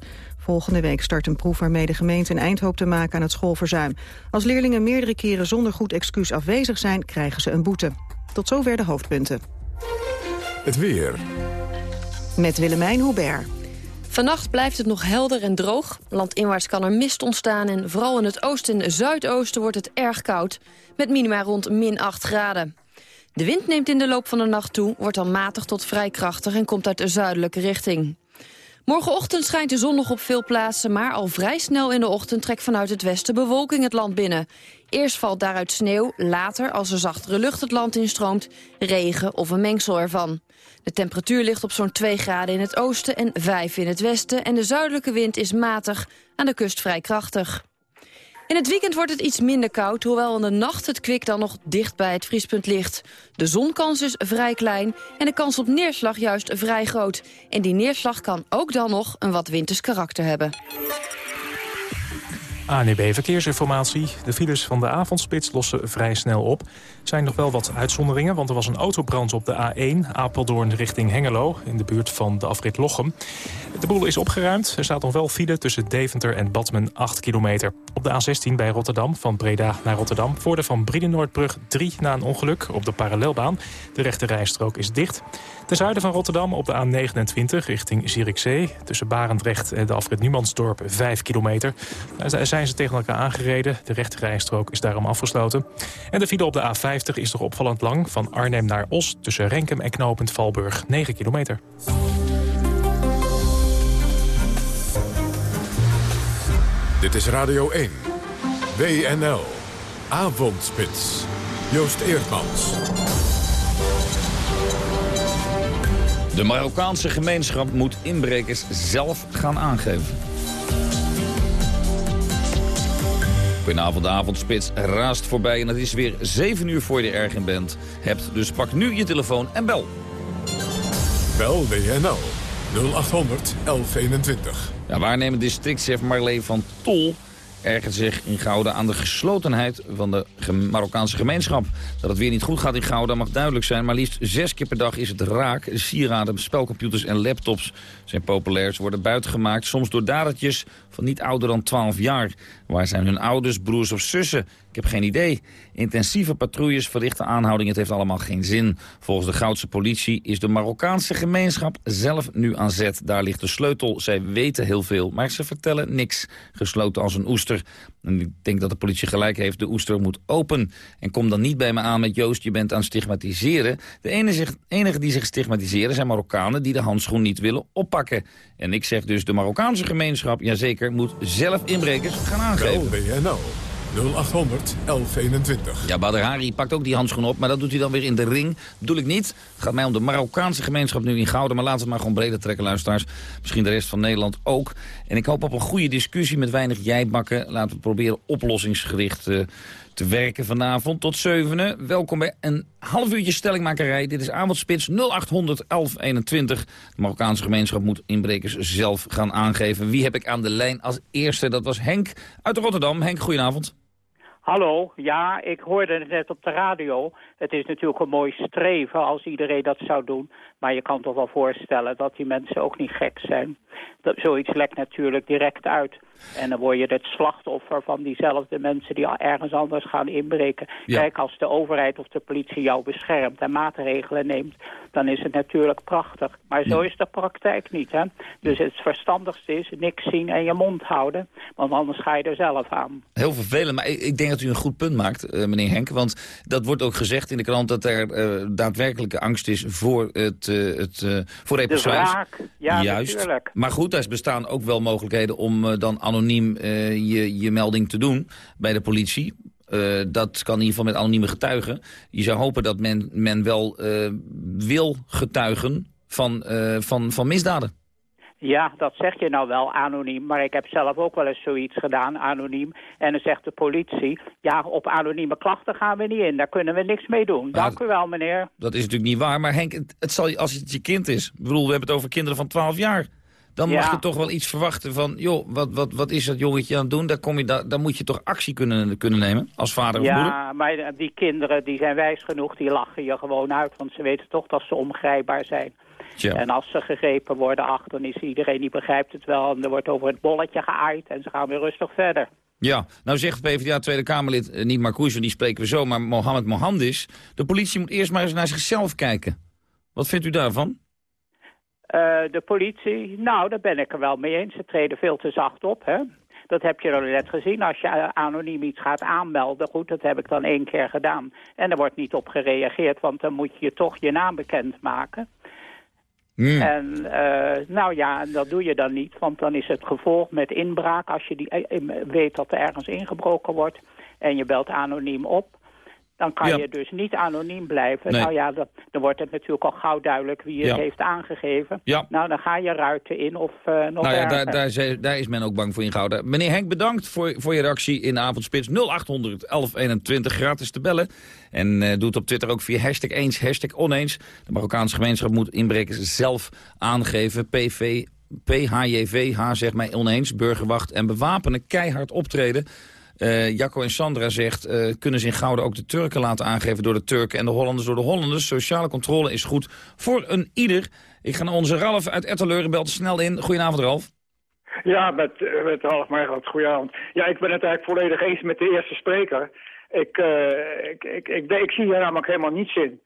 Volgende week start een proef waarmee de gemeente een eind hoopt te maken aan het schoolverzuim. Als leerlingen meerdere keren zonder goed excuus afwezig zijn, krijgen ze een boete. Tot zover de hoofdpunten. Het weer. Met Willemijn Hubert. Vannacht blijft het nog helder en droog. Landinwaarts kan er mist ontstaan en vooral in het oosten en zuidoosten wordt het erg koud. Met minima rond min 8 graden. De wind neemt in de loop van de nacht toe, wordt dan matig tot vrij krachtig en komt uit de zuidelijke richting. Morgenochtend schijnt de zon nog op veel plaatsen... maar al vrij snel in de ochtend trekt vanuit het westen bewolking het land binnen. Eerst valt daaruit sneeuw, later, als er zachtere lucht het land instroomt... regen of een mengsel ervan. De temperatuur ligt op zo'n 2 graden in het oosten en 5 in het westen... en de zuidelijke wind is matig, aan de kust vrij krachtig. In het weekend wordt het iets minder koud, hoewel in de nacht het kwik dan nog dicht bij het vriespunt ligt. De zonkans is vrij klein en de kans op neerslag juist vrij groot. En die neerslag kan ook dan nog een wat winters karakter hebben. ANEB Verkeersinformatie. De files van de avondspits lossen vrij snel op. Er zijn nog wel wat uitzonderingen, want er was een autobrand op de A1... Apeldoorn richting Hengelo, in de buurt van de afrit Lochem. De boel is opgeruimd. Er staat nog wel file tussen Deventer en Badmen 8 kilometer. Op de A16 bij Rotterdam, van Breda naar Rotterdam... voor de Van Brienenoordbrug 3 na een ongeluk op de parallelbaan. De rechte rijstrook is dicht. Ten zuiden van Rotterdam op de A29 richting Zierikzee. Tussen Barendrecht en de afrit Numansdorp 5 kilometer. Daar zijn ze tegen elkaar aangereden. De rechte rijstrook is daarom afgesloten. En de file op de A50 is toch opvallend lang. Van Arnhem naar Os tussen Renkum en Knopend Valburg 9 kilometer. Dit is Radio 1. WNL. Avondspits. Joost Eerdmans. De Marokkaanse gemeenschap moet inbrekers zelf gaan aangeven. Goedenavond, de avondspits raast voorbij en het is weer 7 uur voor je er erg in bent hebt. Dus pak nu je telefoon en bel. Bel WNL 0800 1121. Ja, waarnemend districtchef Marleen van Tol ergert zich in Gouda aan de geslotenheid van de Marokkaanse gemeenschap. Dat het weer niet goed gaat in Gouda mag duidelijk zijn, maar liefst zes keer per dag is het raak. Sieraden, spelcomputers en laptops zijn populair. Ze worden buitengemaakt, soms door dadertjes van niet ouder dan 12 jaar. Waar zijn hun ouders, broers of zussen? Ik heb geen idee. Intensieve patrouilles verrichten aanhoudingen. Het heeft allemaal geen zin. Volgens de Goudse politie is de Marokkaanse gemeenschap zelf nu aan zet. Daar ligt de sleutel. Zij weten heel veel, maar ze vertellen niks. Gesloten als een oester. En ik denk dat de politie gelijk heeft. De oester moet open. En kom dan niet bij me aan met Joost, je bent aan stigmatiseren. De enige, die zich stigmatiseren zijn Marokkanen... die de handschoen niet willen oppakken. En ik zeg dus de Marokkaanse gemeenschap, jazeker, moet zelf inbrekers gaan aangeven. 0800 1121. Ja, Badr Hari pakt ook die handschoen op, maar dat doet hij dan weer in de ring. Bedoel ik niet. Het gaat mij om de Marokkaanse gemeenschap nu in Gouden. Maar laten we het maar gewoon breder trekken, luisteraars. Misschien de rest van Nederland ook. En ik hoop op een goede discussie met weinig jijbakken. Laten we proberen oplossingsgericht uh, te werken vanavond tot zevenen. Welkom bij een half uurtje stellingmakerij. Dit is avondspits 0800 1121. De Marokkaanse gemeenschap moet inbrekers zelf gaan aangeven. Wie heb ik aan de lijn als eerste? Dat was Henk uit Rotterdam. Henk, goedenavond. Hallo, ja, ik hoorde het net op de radio. Het is natuurlijk een mooi streven als iedereen dat zou doen. Maar je kan toch wel voorstellen dat die mensen ook niet gek zijn. Dat, zoiets lekt natuurlijk direct uit. En dan word je het slachtoffer van diezelfde mensen die ergens anders gaan inbreken. Kijk, als de overheid of de politie jou beschermt en maatregelen neemt, dan is het natuurlijk prachtig. Maar zo is de praktijk niet. Hè? Dus het verstandigste is niks zien en je mond houden, want anders ga je er zelf aan. Heel vervelend, maar ik denk dat u een goed punt maakt, eh, meneer Henk. Want dat wordt ook gezegd in de krant dat er uh, daadwerkelijke angst is voor, het, uh, het, voor represailles. Ja, Juist. Natuurlijk. Maar goed, er bestaan ook wel mogelijkheden om dan anoniem je, je melding te doen bij de politie. dat kan in ieder geval met anonieme getuigen. Je zou hopen dat men, men wel wil getuigen van, van, van misdaden. Ja, dat zeg je nou wel, anoniem. Maar ik heb zelf ook wel eens zoiets gedaan, anoniem. En dan zegt de politie, ja, op anonieme klachten gaan we niet in. Daar kunnen we niks mee doen. Dank u wel, meneer. Dat is natuurlijk niet waar. Maar Henk, het, zal, als het je kind is... Ik bedoel, we hebben het over kinderen van 12 jaar... Dan mag je toch wel iets verwachten van, joh, wat, wat, wat is dat jongetje aan het doen? Daar, kom je, daar, daar moet je toch actie kunnen, kunnen nemen als vader of ja, moeder? Ja, maar die kinderen die zijn wijs genoeg, die lachen je gewoon uit. Want ze weten toch dat ze omgrijpbaar zijn. En als ze gegrepen worden, ach, dan is iedereen die begrijpt het wel. En er wordt over het bolletje geaaid en ze gaan weer rustig verder. Ja, nou zegt PvdA Tweede Kamerlid, eh, niet Marcouche, die spreken we zo, maar Mohammed Mohandis. De politie moet eerst maar eens naar zichzelf kijken. Wat vindt u daarvan? Uh, de politie, nou, daar ben ik er wel mee eens. Ze treden veel te zacht op, hè. Dat heb je al net gezien. Als je eh, anoniem iets gaat aanmelden, goed, dat heb ik dan één keer gedaan. En er wordt niet op gereageerd, want dan moet je toch je naam bekendmaken. Mm. En uh, nou ja, dat doe je dan niet, want dan is het gevolg met inbraak... als je die, eh, weet dat er ergens ingebroken wordt en je belt anoniem op... Dan kan je dus niet anoniem blijven. Nou ja, dan, dan, wordt het natuurlijk al gauw duidelijk wie het heeft aangegeven. Ja. Nou, dan ga je ruiten in of uh, nog Nou ja, daar, daar, is, daar, is men ook bang voor ingehouden. Meneer Henk, bedankt voor, voor je reactie in Avondspits 0800 1121. Gratis te bellen. En uh, doet op Twitter ook via hashtag eens, hashtag oneens. De Marokkaanse gemeenschap moet inbrekers zelf aangeven. PV, PHJV, H zegt mij oneens. Burgerwacht en bewapenen keihard optreden. Uh, Jacco en Sandra zegt, uh, kunnen ze in Gouden ook de Turken laten aangeven door de Turken en de Hollanders door de Hollanders. Sociale controle is goed voor een ieder. Ik ga naar onze Ralf uit Etteleur, belt snel in. Goedenavond Ralf. Ja, met, eh, met Ralf Meijland. Goedenavond. Ja, ik ben het eigenlijk volledig eens met de eerste spreker. Ik, uh, ik, ik, ik, ik, zie hier namelijk helemaal niets in.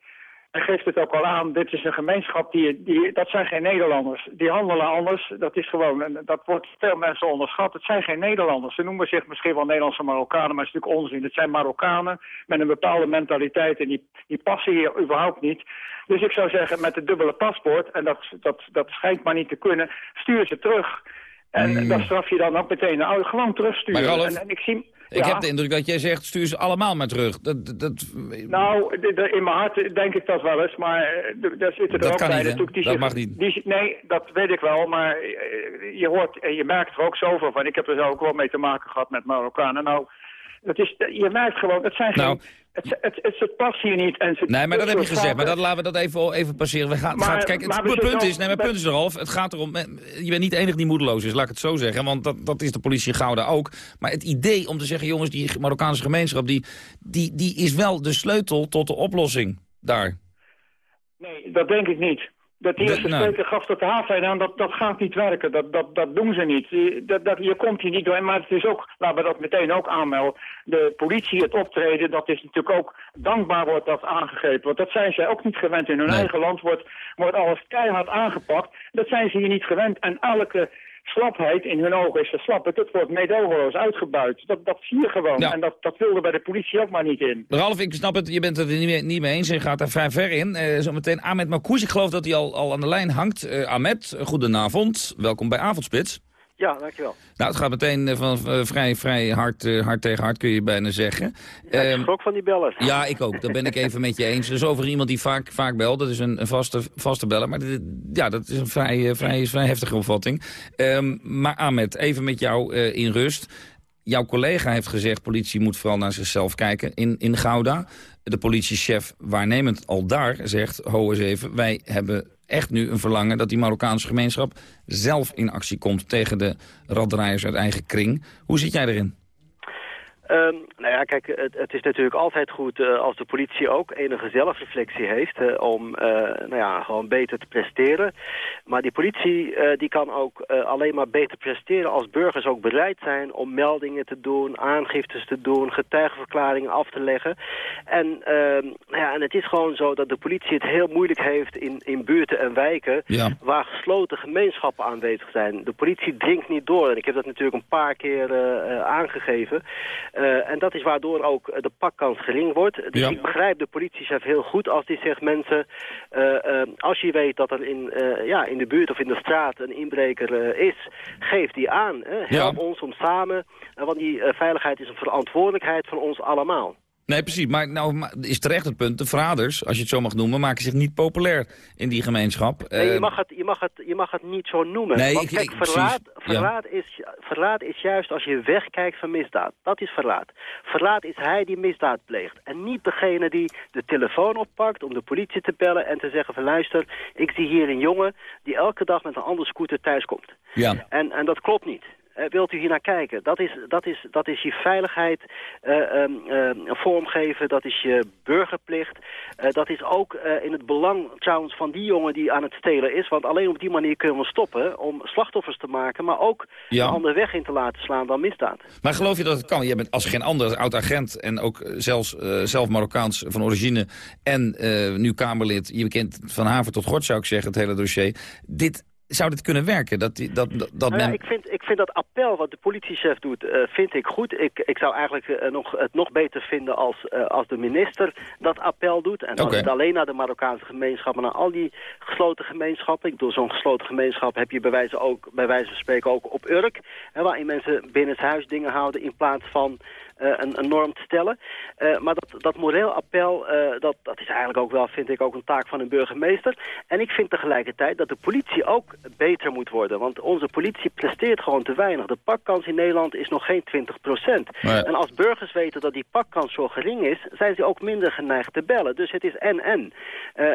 Hij geeft het ook al aan, dit is een gemeenschap, die, die, dat zijn geen Nederlanders. Die handelen anders, dat is gewoon, dat wordt veel mensen onderschat. Het zijn geen Nederlanders. Ze noemen zich misschien wel Nederlandse Marokkanen, maar het is natuurlijk onzin. Het zijn Marokkanen met een bepaalde mentaliteit en die, die passen hier überhaupt niet. Dus ik zou zeggen, met het dubbele paspoort, en dat, dat, dat schijnt maar niet te kunnen, stuur ze terug. En mm. dan straf je dan ook meteen oude gewoon terugsturen. Maar en, en ik zie... Ik heb de indruk dat jij zegt, stuur ze allemaal maar terug. Dat, dat... Nou, in mijn hart denk ik dat wel eens, maar eh, daar zitten er dat ook kan bij. Niet, die dat zich, mag niet. Die, nee, dat weet ik wel, maar eh, je hoort en je merkt er ook zoveel van. Ik heb er zelf ook wel mee te maken gehad met Marokkanen. Nou, Dat is, je merkt gewoon, het zijn nou, geen... Het, het, het, het, past hier niet. En nee, maar dat heb je gezegd. Maar dat, laten we dat even, even passeren. We gaan, maar, gaat, kijk, het, het punt is, nee, mijn punt is. Het gaat erom, je bent niet de enige die moedeloos is, laat ik het zo zeggen. Want dat, dat is de politie in Gouda ook. Maar het idee om te zeggen, jongens, die Marokkaanse gemeenschap... die, die, die is wel de sleutel tot de oplossing daar. Nee, dat denk ik niet. Dat de eerste nou. spreker gaf dat de haaflijn aan, dat, dat gaat niet werken. Dat, dat, dat doen ze niet. Dat, dat, je komt hier niet doorheen. Maar het is ook, laten we dat meteen ook aanmelden. De politie, het optreden, dat is natuurlijk ook dankbaar wordt dat aangegrepen. Want dat zijn zij ook niet gewend. In hun eigen land wordt, wordt alles keihard aangepakt. Dat zijn ze hier niet gewend. En elke slapheid in hun ogen is verslappend. Het wordt meedogenloos uitgebuit. Dat, dat zie je gewoon. En dat, dat wilde bij de politie ook maar niet in. Ralf, ik snap het, je bent het er niet mee, niet mee eens en gaat er vrij ver in. Uh, zometeen Ahmed Marcouch, ik geloof dat hij al, al aan de lijn hangt. Uh, Ahmed, goedenavond. Welkom bij Avondspits. Ja, dankjewel. Nou, het gaat meteen eh, van uh, vrij, vrij hard, uh, hard tegen hard, kun je bijna zeggen. Ja, ik ehm, schrok van die bellen. Ja, ik ook. Daar ben ik even met je eens. Dus over iemand die vaak, vaak belt. Dat is een, een vaste, vaste beller. Maar dit, ja, dat is een vrij, vrij, vrij heftige opvatting. Um, maar Ahmed, even met jou in rust. Jouw collega heeft gezegd, politie moet vooral naar zichzelf kijken in, in Gouda. De politiechef waarnemend al daar zegt, ho eens even, wij hebben echt nu een verlangen dat die Marokkaanse gemeenschap zelf in actie komt tegen de raddraaiers uit eigen kring. Hoe zit jij erin? Um, nou ja, kijk, het, het, is natuurlijk altijd goed uh, als de politie ook enige zelfreflectie heeft uh, om uh, nou ja, gewoon beter te presteren. Maar die politie die kan ook alleen maar beter presteren als burgers ook bereid zijn om meldingen te doen, aangiftes te doen, getuigenverklaringen af te leggen. En, ehm, nou ja, en het is gewoon zo dat de politie het heel moeilijk heeft in, in buurten en wijken ja. waar gesloten gemeenschappen aanwezig zijn. De politie dringt niet door en ik heb dat natuurlijk een paar keer aangegeven. Uh, en dat is waardoor ook de pakkans gering wordt. Dus ja. ik begrijp de politiechef heel goed als die zegt... mensen, uh, als je weet dat er in, ja, in de buurt of in de straat een inbreker is... geef die aan. Hè? Help ja. ons om samen... want die veiligheid is een verantwoordelijkheid van ons allemaal. Nee, precies. Maar nou is terecht het punt. De verraders, als je het zo mag noemen, maken zich niet populair in die gemeenschap. Nee, je, mag het, je, mag het, je mag het niet zo noemen. Nee, Want kijk, verraad, verraad, is, verraad is juist als je wegkijkt van misdaad. Dat is verraad. Verraad is hij die misdaad pleegt. En niet degene die de telefoon oppakt om de politie te bellen en te zeggen van luister, ik zie hier een jongen die elke dag met een andere scooter thuiskomt. Ja. En, en dat klopt niet. Uh, wilt u hier naar kijken? Dat is, dat is, dat is je veiligheid uh, uh, vormgeven, dat is je burgerplicht. dat is ook in het belang trouwens van die jongen die aan het stelen is. Want alleen op die manier kunnen we stoppen om slachtoffers te maken... maar ook ja. een andere weg in te laten slaan dan misdaad. Maar geloof je dat het kan? Je bent als geen ander oud-agent en ook zelfs zelf Marokkaans van origine... en nu Kamerlid, je kent van Haven tot Gort zou ik zeggen, het hele dossier. Dit zou dit kunnen werken? Dat, dat, dat, nou ja, ik, vind, ik vind dat appel wat de politiechef doet, uh, vind ik goed. Ik, ik zou eigenlijk uh, nog, het nog beter vinden als, uh, als de minister dat appel doet. En dan okay. niet alleen naar de Marokkaanse gemeenschap, maar naar al die gesloten gemeenschappen. Ik bedoel, zo'n gesloten gemeenschap heb je bij wijze, ook, bij wijze van spreken ook op Urk. Hè, waarin mensen binnen het huis dingen houden in plaats van een, een, norm te stellen. Uh, maar dat, dat moreel appel, uh, dat, dat is eigenlijk ook wel, vind ik, ook een taak van een burgemeester. En ik vind tegelijkertijd dat de politie ook beter moet worden. Want onze politie presteert gewoon te weinig. De pakkans in Nederland is nog geen 20 procent. Maar... En als burgers weten dat die pakkans zo gering is, zijn ze ook minder geneigd te bellen. Dus het is en-en.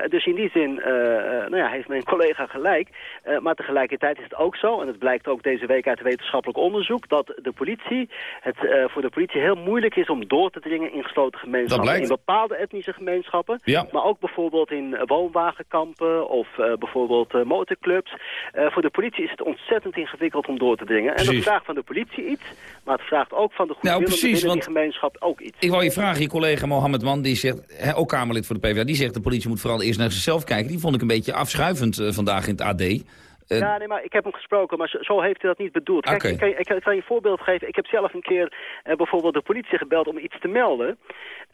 dus in die zin nou ja, heeft mijn collega gelijk. maar tegelijkertijd is het ook zo, en het blijkt ook deze week uit wetenschappelijk onderzoek, dat de politie, het voor de politie heel moeilijk is om door te dringen in gesloten gemeenschappen. In bepaalde etnische gemeenschappen, ja. maar ook bijvoorbeeld in woonwagenkampen of uh, bijvoorbeeld uh, motorclubs. Uh, voor de politie is het ontzettend ingewikkeld om door te dringen. En dat vraagt van de politie iets, maar het vraagt ook van de goede nou, binnen die gemeenschap ook iets. Ik wou je vragen, je collega Mohammed Man, die zegt, he, ook Kamerlid voor de PvdA, die zegt de politie moet vooral eerst naar zichzelf kijken. Die vond ik een beetje afschuivend vandaag in het AD. Uh, ja, nee, maar ik heb hem gesproken, maar zo, zo heeft hij dat niet bedoeld. Kijk, okay. ik, kan, ik, je een voorbeeld geven. Ik heb zelf een keer uh, bijvoorbeeld de politie gebeld om iets te melden.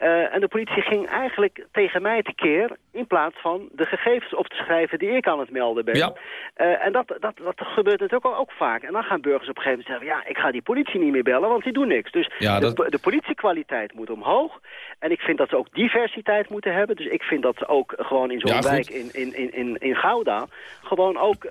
Uh, en de politie ging eigenlijk tegen mij tekeer... in plaats van de gegevens op te schrijven die ik aan het melden ben. Ja. en dat, dat, dat gebeurt natuurlijk ook, ook, vaak. En dan gaan burgers op een gegeven moment zeggen... ja, ik ga die politie niet meer bellen, want die doen niks. Dus ja, dat... de, de politiekwaliteit moet omhoog. En ik vind dat ze ook diversiteit moeten hebben. Dus ik vind dat ze ook gewoon in zo'n ja, wijk in, in, in, in, in Gouda... gewoon ook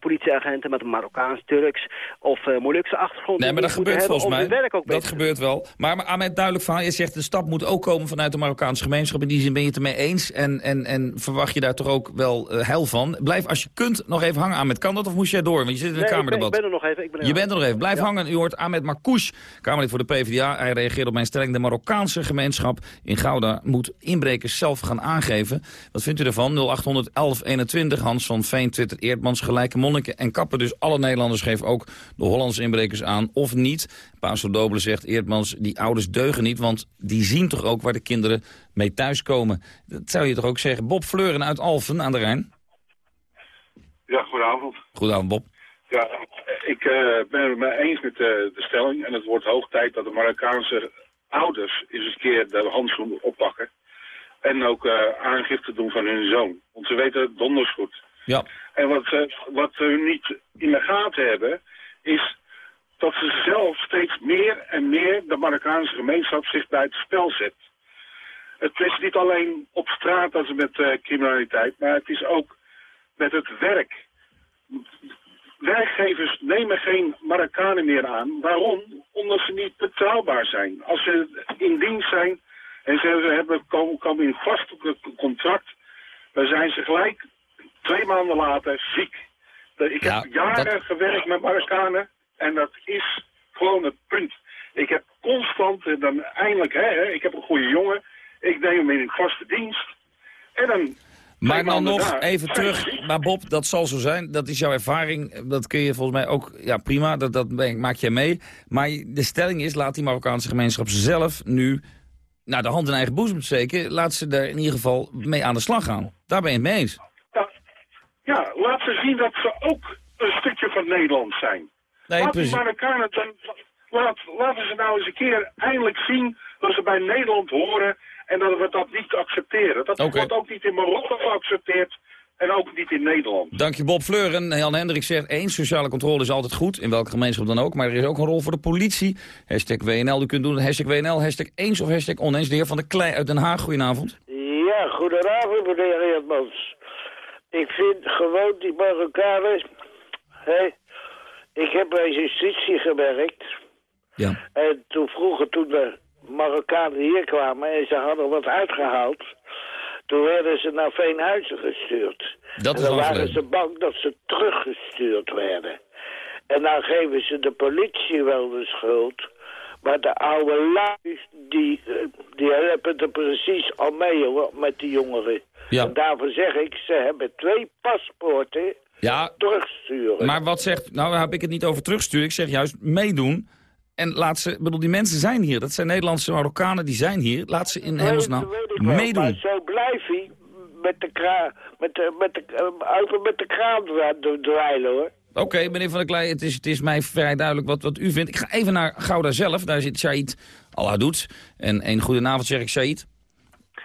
politieagenten met een Marokkaans, Turks of uh, Molukse achtergrond. Nee, maar dat gebeurt volgens mij. dat gebeurt wel. Maar, maar Ahmed, duidelijk verhaal. Je zegt de stap moet ook komen vanuit de Marokkaanse gemeenschap. In die zin ben je het ermee eens. En, en, en verwacht je daar toch ook wel uh, heil van. Blijf als je kunt nog even hangen, Ahmed. Kan dat of moest jij door? Want je zit in een nee, kamerdebat. Ik ben, er nog even. Ik ben je bent er nog even. Blijf hangen. U hoort Ahmed Marcouch, Kamerlid voor de PvdA. Hij reageert op mijn stelling. De Marokkaanse gemeenschap in Gouda moet inbrekers zelf gaan aangeven. Wat vindt u ervan? 0800 1121. Hans van Veen twittert Eerdmans gelijke monniken en kappen. Dus alle Nederlanders geven ook de Hollandse inbrekers aan of niet. Paas Dobele zegt Eerdmans, die ouders deugen niet... want die zien toch ook waar de kinderen mee thuiskomen. Dat zou je toch ook zeggen. Bob Fleuren uit Alphen aan de Rijn. Ja, goedenavond. Goedenavond, Bob. Ja, ik uh, ben het me eens met uh, de stelling. En het wordt hoog tijd dat de Marokkaanse ouders eens een keer de handschoen oppakken. En ook uh, aangifte doen van hun zoon. Want ze weten het donders goed. Ja. En wat, wat we niet in de gaten hebben, is dat ze zelf steeds meer en meer de Marokkaanse gemeenschap zich bij het spel zet. Het is niet alleen op straat als met uh, criminaliteit, maar het is ook met het werk. Werkgevers nemen geen Marokkanen meer aan. Waarom? Omdat ze niet betrouwbaar zijn. Als ze in dienst zijn en ze hebben, komen, komen in vast contract, dan zijn ze gelijk twee maanden later ziek. Ik heb jaren gewerkt met Marokkanen en dat is gewoon het punt. Ik heb constant, en dan eindelijk, hè, ik heb een goede jongen, ik neem hem in vaste dienst. En dan maar dan nog even terug, maar Bob, dat zal zo zijn. Dat is jouw ervaring. Dat kun je volgens mij ook, ja prima, dat, dat maak je mee. Maar de stelling is, laat die Marokkaanse gemeenschap zelf nu nou, de hand in eigen boezem steken. Laat ze daar in ieder geval mee aan de slag gaan. Daar ben je het mee eens. Ja, laat ze zien dat ze ook een stukje van Nederland zijn. Nee, laat precies. die Marokkanen dan, laat, laten ze nou eens een keer eindelijk zien dat ze bij Nederland horen en dat we dat niet accepteren. Dat wordt ook niet in Marokko geaccepteerd en ook niet in Nederland. Dank je Bob Fleuren. Jan Hendrik zegt, één, sociale controle is altijd goed, in welke gemeenschap dan ook. Maar er is ook een rol voor de politie. Hashtag WNL, u kunt doen hashtag WNL, hashtag eens of hashtag oneens. De heer Van der Klei uit Den Haag, goedenavond. Ja, goedenavond meneer Heermans. Ik vind gewoon die Marokkanen... Ik heb bij justitie gewerkt. Ja. En toen vroeger, toen de Marokkanen hier kwamen en ze hadden wat uitgehaald... toen werden ze naar Veenhuizen gestuurd. Dat en dan waren geleden. ze bang dat ze teruggestuurd werden. En dan geven ze de politie wel de schuld... Maar de oude lui, die, eh, die helpen er precies al mee hoor, met die jongeren. Ja. En daarvoor zeg ik, ze hebben twee paspoorten Ja, terugsturen. maar wat zegt... Nou, daar heb ik het niet over terugsturen. Ik zeg juist meedoen. En laat ze... ik bedoel, die mensen zijn hier. Dat zijn Nederlandse Marokkanen, die zijn hier. Laat ze in hemelsnaam Maar meedoen. zo blijft hij met de kraan, met de, met de, eh, over met de kraan dweilen hoor. Oké, meneer Van der Klei, het is, het is mij vrij duidelijk wat, wat u vindt. Ik ga even naar Gouda zelf. Daar zit Said Alhadoet. En een goedenavond zeg ik, Said.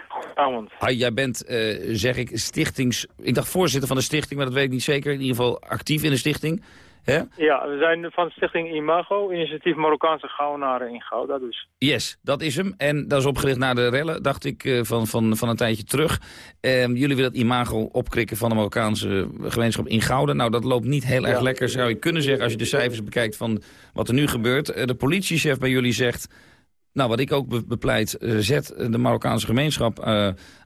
Goedenavond. Hi, jij bent, eh, zeg ik, stichtings... Ik dacht voorzitter van de stichting, maar dat weet ik niet zeker. In ieder geval actief in de stichting. Hè? Ja, we zijn van stichting Imago, initiatief Marokkaanse Gouwenaren in Gouda dus. Yes, dat is hem. En dat is opgericht naar de rellen, dacht ik, eh, van, van, van een tijdje terug. Ehm, jullie willen het imago opkrikken van de Marokkaanse gemeenschap in Gouden. Nou, dat loopt niet heel erg Ja. lekker, zou je kunnen zeggen... als je de cijfers bekijkt van wat er nu gebeurt. Eh, de politiechef bij jullie zegt... Nou, wat ik ook be- bepleit, eh, zet de Marokkaanse gemeenschap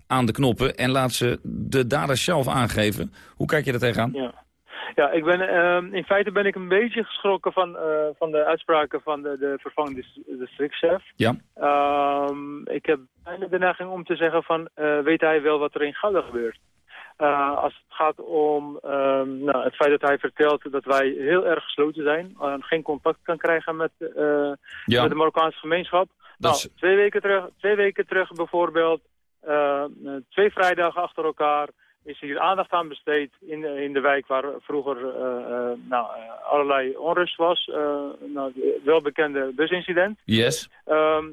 aan de knoppen... en laat ze de daders zelf aangeven. Hoe kijk je daar tegenaan? Ja. Ja, ik ben, ehm, in feite ben ik een beetje geschrokken van, eh, van de uitspraken van de, de vervangend dis- districtschef. Ja. Ehm, ik heb bijna de neiging om te zeggen van, eh, weet hij wel wat er in Gouda gebeurt? Eh, als het gaat om ehm, nou, het feit dat hij vertelt dat wij heel erg gesloten zijn, eh, geen contact kan krijgen met, Ja. met de Marokkaanse gemeenschap. Dat nou, twee, weken terug, twee weken terug bijvoorbeeld, twee vrijdagen achter elkaar is hier aandacht aan besteed in, in de wijk waar vroeger eh, eh, nou, eh, allerlei onrust was. nou, het welbekende busincident. Yes. Ehm,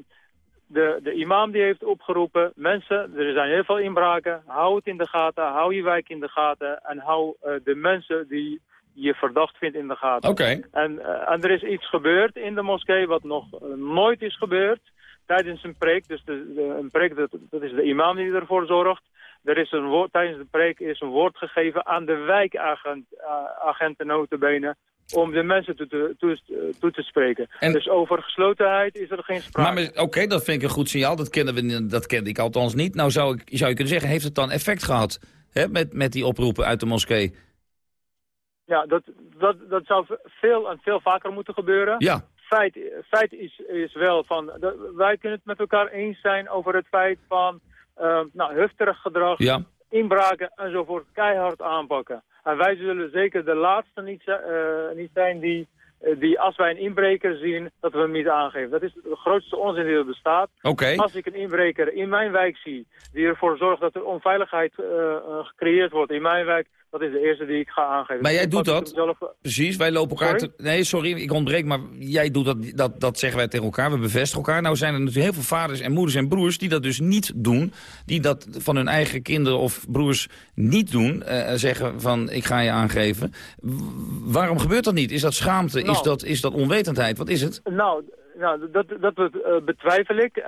de, de imam die heeft opgeroepen, mensen, er zijn heel veel inbraken, hou het in de gaten, hou je wijk in de gaten en hou de mensen die je verdacht vindt in de gaten. Oké. En, en er is iets gebeurd in de moskee wat nog nooit is gebeurd tijdens een preek. Dus de, de- een preek, dat, dat is de imam die ervoor zorgt. Er is een woord, tijdens de preek is een woord gegeven aan de wijkagenten notabene om de mensen toe te, toe, toe te spreken. Dus over geslotenheid is er geen sprake. Oké, dat vind ik een goed signaal. Dat, kennen we, dat kende ik althans niet. Nou zou, ik, zou je kunnen zeggen, heeft het dan effect gehad hè, met, met die oproepen uit de moskee? Ja, dat, dat, dat zou veel en veel vaker moeten gebeuren. Ja. Feit, feit is, is wel van, wij kunnen het met elkaar eens zijn over het feit van uh, nou, heftig gedrag, ja. inbraken enzovoort keihard aanpakken. En wij zullen zeker de laatste niet, uh, niet zijn die, uh, die, als wij een inbreker zien, dat we hem niet aangeven. Dat is de grootste onzin die er bestaat. Okay. Als ik een inbreker in mijn wijk zie, die ervoor zorgt dat er onveiligheid gecreëerd wordt in mijn wijk, dat is de eerste die ik ga aangeven. Maar jij doet dat? Zelf... Precies, wij lopen elkaar... Te... Nee, sorry, ik ontbreek, maar jij doet dat, dat, dat zeggen wij tegen elkaar. We bevestigen elkaar. Nou zijn er natuurlijk heel veel vaders en moeders en broers die dat dus niet doen. Die dat van hun eigen kinderen of broers niet doen. Uh, zeggen van, ik ga je aangeven. Waarom gebeurt dat niet? Is dat schaamte? Nou, is, dat, is dat onwetendheid? Wat is het? Nou... Nou, dat, dat uh, betwijfel ik. Uh,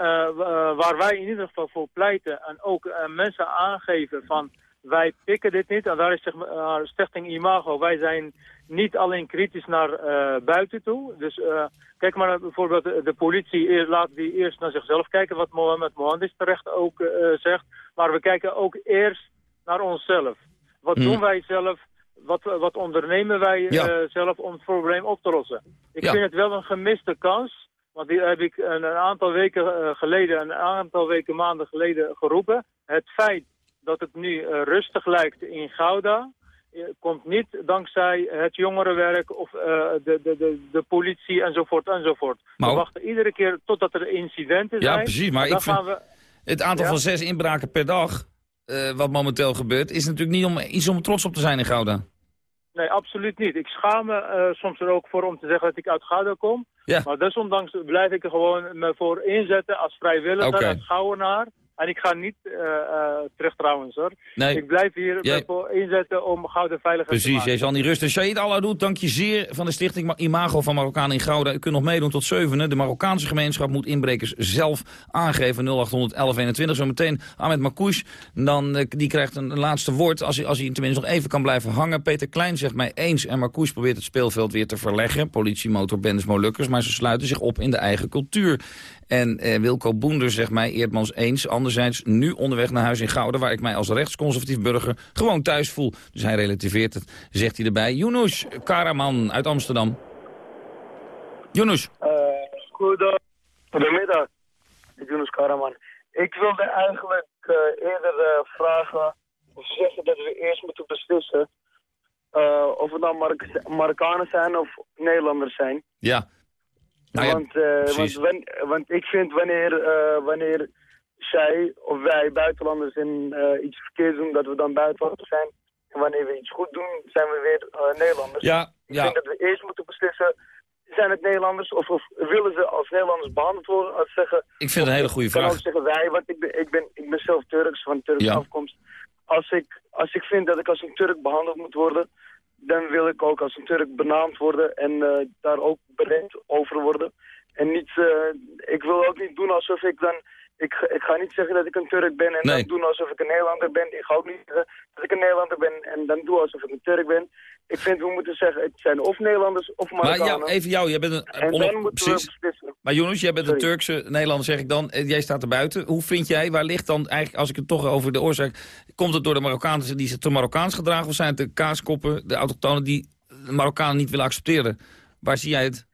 waar wij in ieder geval voor pleiten en ook mensen aangeven van wij pikken dit niet. En daar is zeg maar, Stichting Imago. Wij zijn niet alleen kritisch naar uh, buiten toe. Dus uh, kijk maar naar bijvoorbeeld de, politie. Laat die eerst naar zichzelf kijken, wat Mohamed Mohandis terecht ook uh, zegt. Maar we kijken ook eerst naar onszelf. Wat Hmm. mm. doen wij zelf? Wat, wat ondernemen wij ja. zelf om het probleem op te lossen? Ik ja. vind het wel een gemiste kans. Want die heb ik een, een aantal weken geleden, een aantal weken, maanden geleden geroepen. Het feit dat het nu uh, rustig lijkt in Gouda... Uh, komt niet dankzij het jongerenwerk of uh, de, de, de, de politie enzovoort enzovoort. Maar we wachten iedere keer totdat er incidenten ja, zijn. Ja, precies. Maar ik vind we... het aantal ja? van zes inbraken per dag, uh, wat momenteel gebeurt... is natuurlijk niet om iets om trots op te zijn in Gouda. Nee, absoluut niet. Ik schaam me soms er ook voor om te zeggen dat ik uit Gouda kom. Ja. Maar desondanks blijf ik er gewoon me voor inzetten als vrijwilliger, okay. als Gouwenaar. En ik ga niet uh, uh, terug trouwens hoor. Nee. Ik blijf hier Jij... voor inzetten om gouden veiligheid Precies, te maken. jij zal niet rusten. Shahid Aladoud, dank je zeer van de stichting Imago van Marokkaan in Gouda. U kunt nog meedoen tot 7. De Marokkaanse gemeenschap moet inbrekers zelf aangeven. 081121. Zometeen Ahmed Makouche. Dan, uh, die krijgt een, laatste woord als hij, als hij tenminste nog even kan blijven hangen. Peter Klein zegt mij eens en Makouche probeert het speelveld weer te verleggen. Politie, motor, bendes, molukkers. Maar ze sluiten zich op in de eigen cultuur. En eh, Wilco Boender zegt mij Eerdmans eens. Anderzijds nu onderweg naar huis in Gouden... waar ik mij als rechtsconservatief burger gewoon thuis voel. Dus hij relativeert het, zegt hij erbij. Yunus Karaman uit Amsterdam. Yunus. Uh, goedemiddag, Yunus Karaman. Ik wilde eigenlijk uh, eerder uh, vragen... of zeggen dat we eerst moeten beslissen... Of het nou Marok Marokkanen zijn of Nederlanders zijn. Ja. Nou ja, want, uh, want, wen, want, ik vind wanneer, uh, wanneer zij of wij buitenlanders in, uh, iets verkeerd doen, dat we dan buitenlanders zijn. En wanneer we iets goed doen, zijn we weer Nederlanders. Ja, ik vind dat we eerst moeten beslissen, zijn het Nederlanders of, of willen ze als Nederlanders behandeld worden? Als zeggen, ik vind het een hele goede vraag. Ik zeggen wij, want ik ben, ik ben, ik ben zelf Turks, van Turkse ja. afkomst. Als ik, als ik vind dat ik als een Turk behandeld moet worden, dan wil ik ook als Turk benaamd worden en uh, daar ook bereid over worden. En niet, uh, ik wil ook niet doen alsof ik dan, ik, ik ga niet zeggen dat ik een Turk ben en nee. dan doen alsof ik een Nederlander ben. Ik ga ook niet zeggen dat ik een Nederlander ben en dan doen alsof ik een Turk ben. Ik vind we moeten zeggen, het zijn of Nederlanders of Marokkanen. Maar ja, even jou, jij bent een... En onder... dan moeten Precies. we beslissen. Maar Jonas, jij bent Sorry. een Turkse Nederlander, zeg ik dan. Jij staat er buiten. Hoe vind jij, waar ligt dan eigenlijk, als ik het toch over de oorzaak... Komt het door de Marokkanen die zich te Marokkaans gedragen... of zijn het de kaaskoppen, de autochtonen die de Marokkanen niet willen accepteren? Waar zie jij het?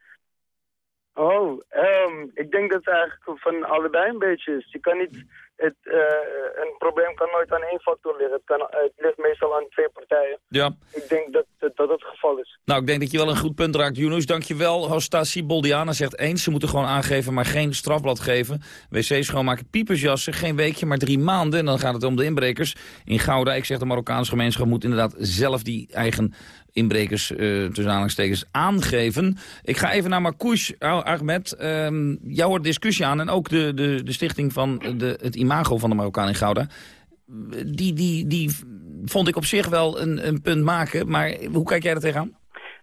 Oh, um, ik denk dat het eigenlijk van allebei een beetje is. Je kan niet, het, uh, een probleem kan nooit aan één factor liggen. Het, kan, het ligt meestal aan twee partijen. Ja. Ik denk dat, dat dat het geval is. Nou, ik denk dat je wel een goed punt raakt, Yunus. Dankjewel. Hostasi Boldiana zegt eens, ze moeten gewoon aangeven, maar geen strafblad geven. WC schoonmaken, piepersjassen, geen weekje, maar drie maanden. En dan gaat het om de inbrekers. In Gouda, ik zeg de Marokkaanse gemeenschap moet inderdaad zelf die eigen inbrekers uh, tussen aanhalingstekens aangeven. Ik ga even naar Marcouche, Ahmed. Um, jou discussie aan en ook de, de, de stichting van de, het imago van de Marokkaan in Gouda. Die, die, die vond ik op zich wel een, een punt maken, maar hoe kijk jij er tegenaan?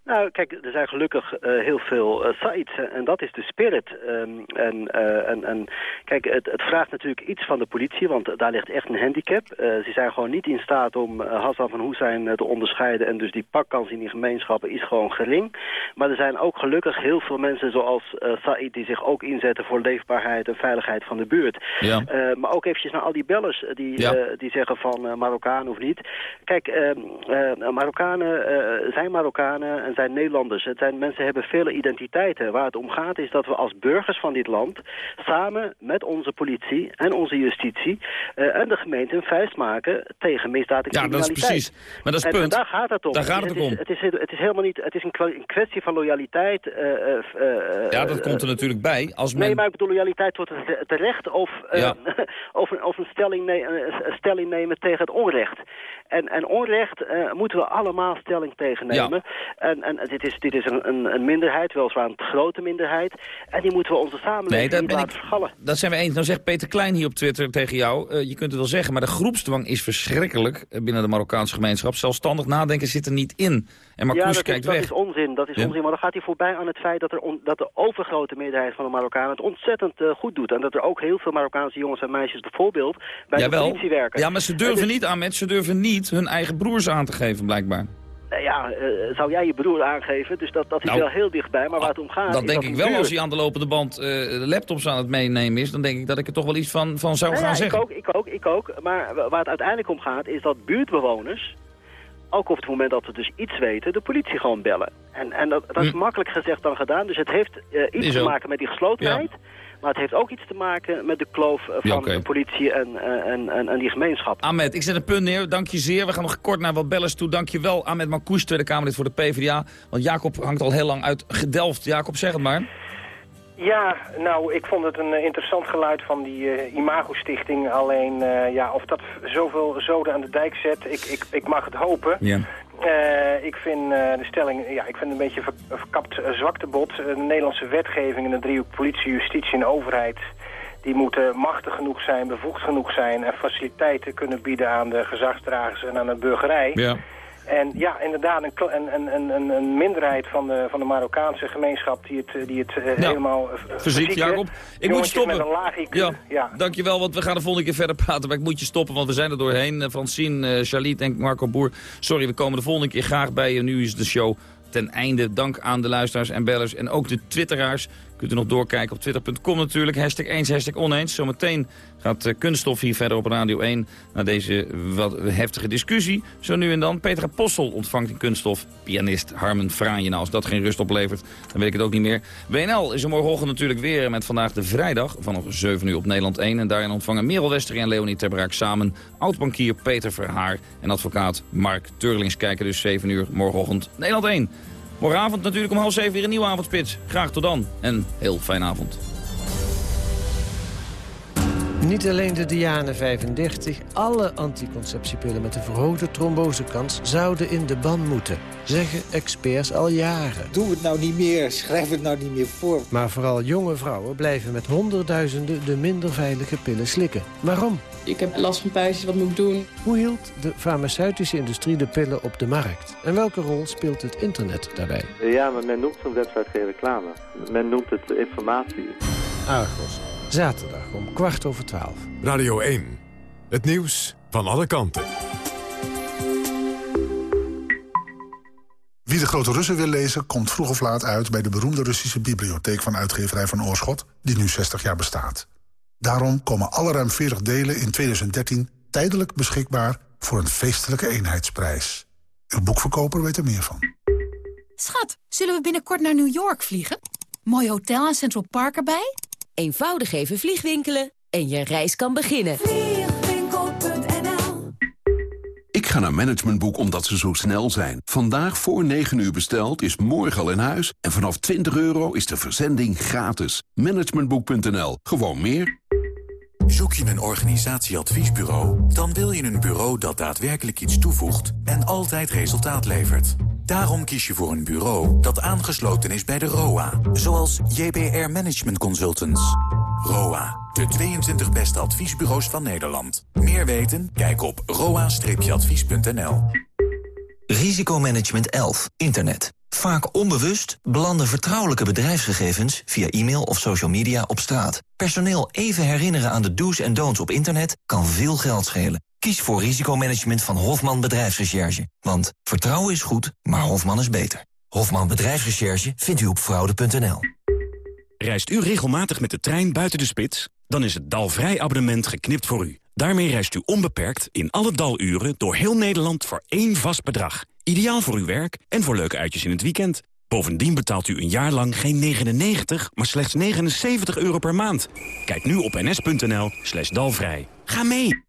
Nou, kijk, er zijn gelukkig uh, heel veel uh, sites en dat is de spirit. Um, en, uh, en, en kijk, het, het, vraagt natuurlijk iets van de politie, want daar ligt echt een handicap. ze zijn gewoon niet in staat om Hassan van Hussein te onderscheiden en dus die pakkans in die gemeenschappen is gewoon gering. Maar er zijn ook gelukkig heel veel mensen zoals Said die zich ook inzetten voor leefbaarheid en veiligheid van de buurt. Ja. maar ook eventjes naar al die bellers die, ja. die zeggen van Marokkaan of niet. Kijk, ehm, Marokkanen zijn Marokkanen en zijn Nederlanders. Het zijn, mensen hebben vele identiteiten. Waar het om gaat is dat we als burgers van dit land... samen met onze politie en onze justitie... Uh, en de gemeente een vuist maken tegen misdaad en ja, criminaliteit. Ja, dat is precies. Maar dat is het punt. En daar gaat het om. Daar gaat het, het om. Het is, het is helemaal niet... Het is een kwestie van loyaliteit. Uh, uh, ja, dat komt er natuurlijk bij. Als men... Nee, maar ik bedoel loyaliteit tot het terecht of, ja. of, een, of een, stelling, ne een stelling nemen tegen het onrecht. En, en onrecht uh, moeten we allemaal stelling tegen nemen. Ja. En, en dit is, dit is een, een, een, minderheid, weliswaar een grote minderheid. En die moeten we onze samenleving nee, niet laten ik, vergallen. Dat zijn we eens. Nou zegt Peter Klein hier op Twitter tegen jou. Uh, je kunt het wel zeggen, maar de groepsdwang is verschrikkelijk binnen de Marokkaanse gemeenschap. Zelfstandig nadenken zit er niet in. En Marcouch ja, dat kijkt is, dat weg. is onzin, dat is ja. onzin. Maar dan gaat hij voorbij aan het feit dat, er on, dat de overgrote meerderheid van de Marokkanen het ontzettend uh, goed doet. En dat er ook heel veel Marokkaanse jongens en meisjes bijvoorbeeld bij Jawel. de politie werken. Ja, maar ze durven niet, Ahmed, ze durven niet hun eigen broers aan te geven, blijkbaar. Nou ja, uh, zou jij je broer aangeven? Dus dat, dat is nou, wel heel dichtbij. Maar waar het om gaat... Dat denk ik wel als hij aan de lopende band uh, laptops aan het meenemen is. Dan denk ik dat ik er toch wel iets van, van zou nou, gaan ja, zeggen. Ik ook, ik ook, ik ook. Maar waar het uiteindelijk om gaat is dat buurtbewoners ook op het moment dat we dus iets weten, de politie gewoon bellen. En, en dat, dat is hm. makkelijk gezegd dan gedaan. Dus het heeft uh, iets te maken met die geslotenheid. Ja. Maar het heeft ook iets te maken met de kloof uh, van ja, okay. de politie en, uh, en, en, en, die gemeenschap. Ahmed, ik zet een punt neer. Dank je zeer. We gaan nog kort naar wat bellers toe. Dank je wel, Ahmed Marcouch, Tweede Kamerlid voor de PvdA. Want Jacob hangt al heel lang uit Gedelft. Jacob, zeg het maar. Ja, nou, ik vond het een uh, interessant geluid van die uh, Imago-stichting. Alleen, uh, ja, of dat zoveel zoden aan de dijk zet, ik, ik, ik mag het hopen. Ja. ik vind de stelling, ja, ik vind een beetje ver, verkapt zwaktebod. de Nederlandse wetgeving en de driehoek politie, justitie en overheid... die moeten machtig genoeg zijn, bevoegd genoeg zijn... en faciliteiten kunnen bieden aan de gezagsdragers en aan de burgerij... Ja. En ja, inderdaad, een, een, een, een minderheid van de, van de Marokkaanse gemeenschap die het, die het uh, helemaal... Uh, Verziekt, Jacob. Ik moet stoppen. Met een laag IQ. Ja, ja, dankjewel, want we gaan de volgende keer verder praten. Maar ik moet je stoppen, want we zijn er doorheen. Francine, uh, Charliet en Marco Boer. Sorry, we komen de volgende keer graag bij je. Nu is de show ten einde. Dank aan de luisteraars en bellers en ook de twitteraars. Kunt u nog doorkijken op twitter.com natuurlijk. Hashtag eens, hashtag oneens. Zometeen gaat uh, Kunststof hier verder op Radio 1... naar deze wat heftige discussie. Zo nu en dan. Petra Possel ontvangt in Kunststof. Pianist Harmen Fraanje. Nou, als dat geen rust oplevert, dan weet ik het ook niet meer. WNL is er morgenochtend natuurlijk weer met vandaag de vrijdag... vanaf 7 uur op Nederland 1. En daarin ontvangen Merel Westering en Leonie Terbraak samen... oud-bankier Peter Verhaar en advocaat Mark Turlings. Kijken dus 7 uur morgenochtend Nederland 1. Morgenavond natuurlijk om half zeven weer een nieuwe avondspits. Graag tot dan en heel fijne avond. Niet alleen de Diane 35, alle anticonceptiepillen met een verhoogde trombosekans zouden in de ban moeten. Zeggen experts al jaren. Doe het nou niet meer, schrijf het nou niet meer voor. Maar vooral jonge vrouwen blijven met honderdduizenden de minder veilige pillen slikken. Waarom? Ik heb last van puistjes, wat moet ik doen? Hoe hield de farmaceutische industrie de pillen op de markt? En welke rol speelt het internet daarbij? Ja, maar men noemt zo'n website geen reclame. Men noemt het informatie. Argos. Zaterdag om kwart over twaalf. Radio 1. Het nieuws van alle kanten. Wie de grote Russen wil lezen, komt vroeg of laat uit... bij de beroemde Russische bibliotheek van uitgeverij van Oorschot... die nu 60 jaar bestaat. Daarom komen alle ruim 40 delen in 2013 tijdelijk beschikbaar... voor een feestelijke eenheidsprijs. Uw boekverkoper weet er meer van. Schat, zullen we binnenkort naar New York vliegen? Mooi hotel en Central Park erbij? Eenvoudig even vliegwinkelen en je reis kan beginnen. Vliegwinkel.nl Ik ga naar Managementboek omdat ze zo snel zijn. Vandaag voor 9 uur besteld is morgen al in huis. En vanaf 20 euro is de verzending gratis. Managementboek.nl. Gewoon meer. Zoek je een organisatieadviesbureau? Dan wil je een bureau dat daadwerkelijk iets toevoegt en altijd resultaat levert. Daarom kies je voor een bureau dat aangesloten is bij de ROA. Zoals JBR Management Consultants. ROA, de 22 beste adviesbureaus van Nederland. Meer weten? Kijk op roa-advies.nl. Risicomanagement 11. Internet. Vaak onbewust belanden vertrouwelijke bedrijfsgegevens via e-mail of social media op straat. Personeel even herinneren aan de do's en don'ts op internet kan veel geld schelen. Kies voor risicomanagement van Hofman Bedrijfsrecherche. Want vertrouwen is goed, maar Hofman is beter. Hofman Bedrijfsrecherche vindt u op fraude.nl. Reist u regelmatig met de trein buiten de spits? Dan is het Dalvrij abonnement geknipt voor u. Daarmee reist u onbeperkt in alle daluren door heel Nederland voor één vast bedrag. Ideaal voor uw werk en voor leuke uitjes in het weekend. Bovendien betaalt u een jaar lang geen 99, maar slechts 79 euro per maand. Kijk nu op ns.nl slash dalvrij. Ga mee!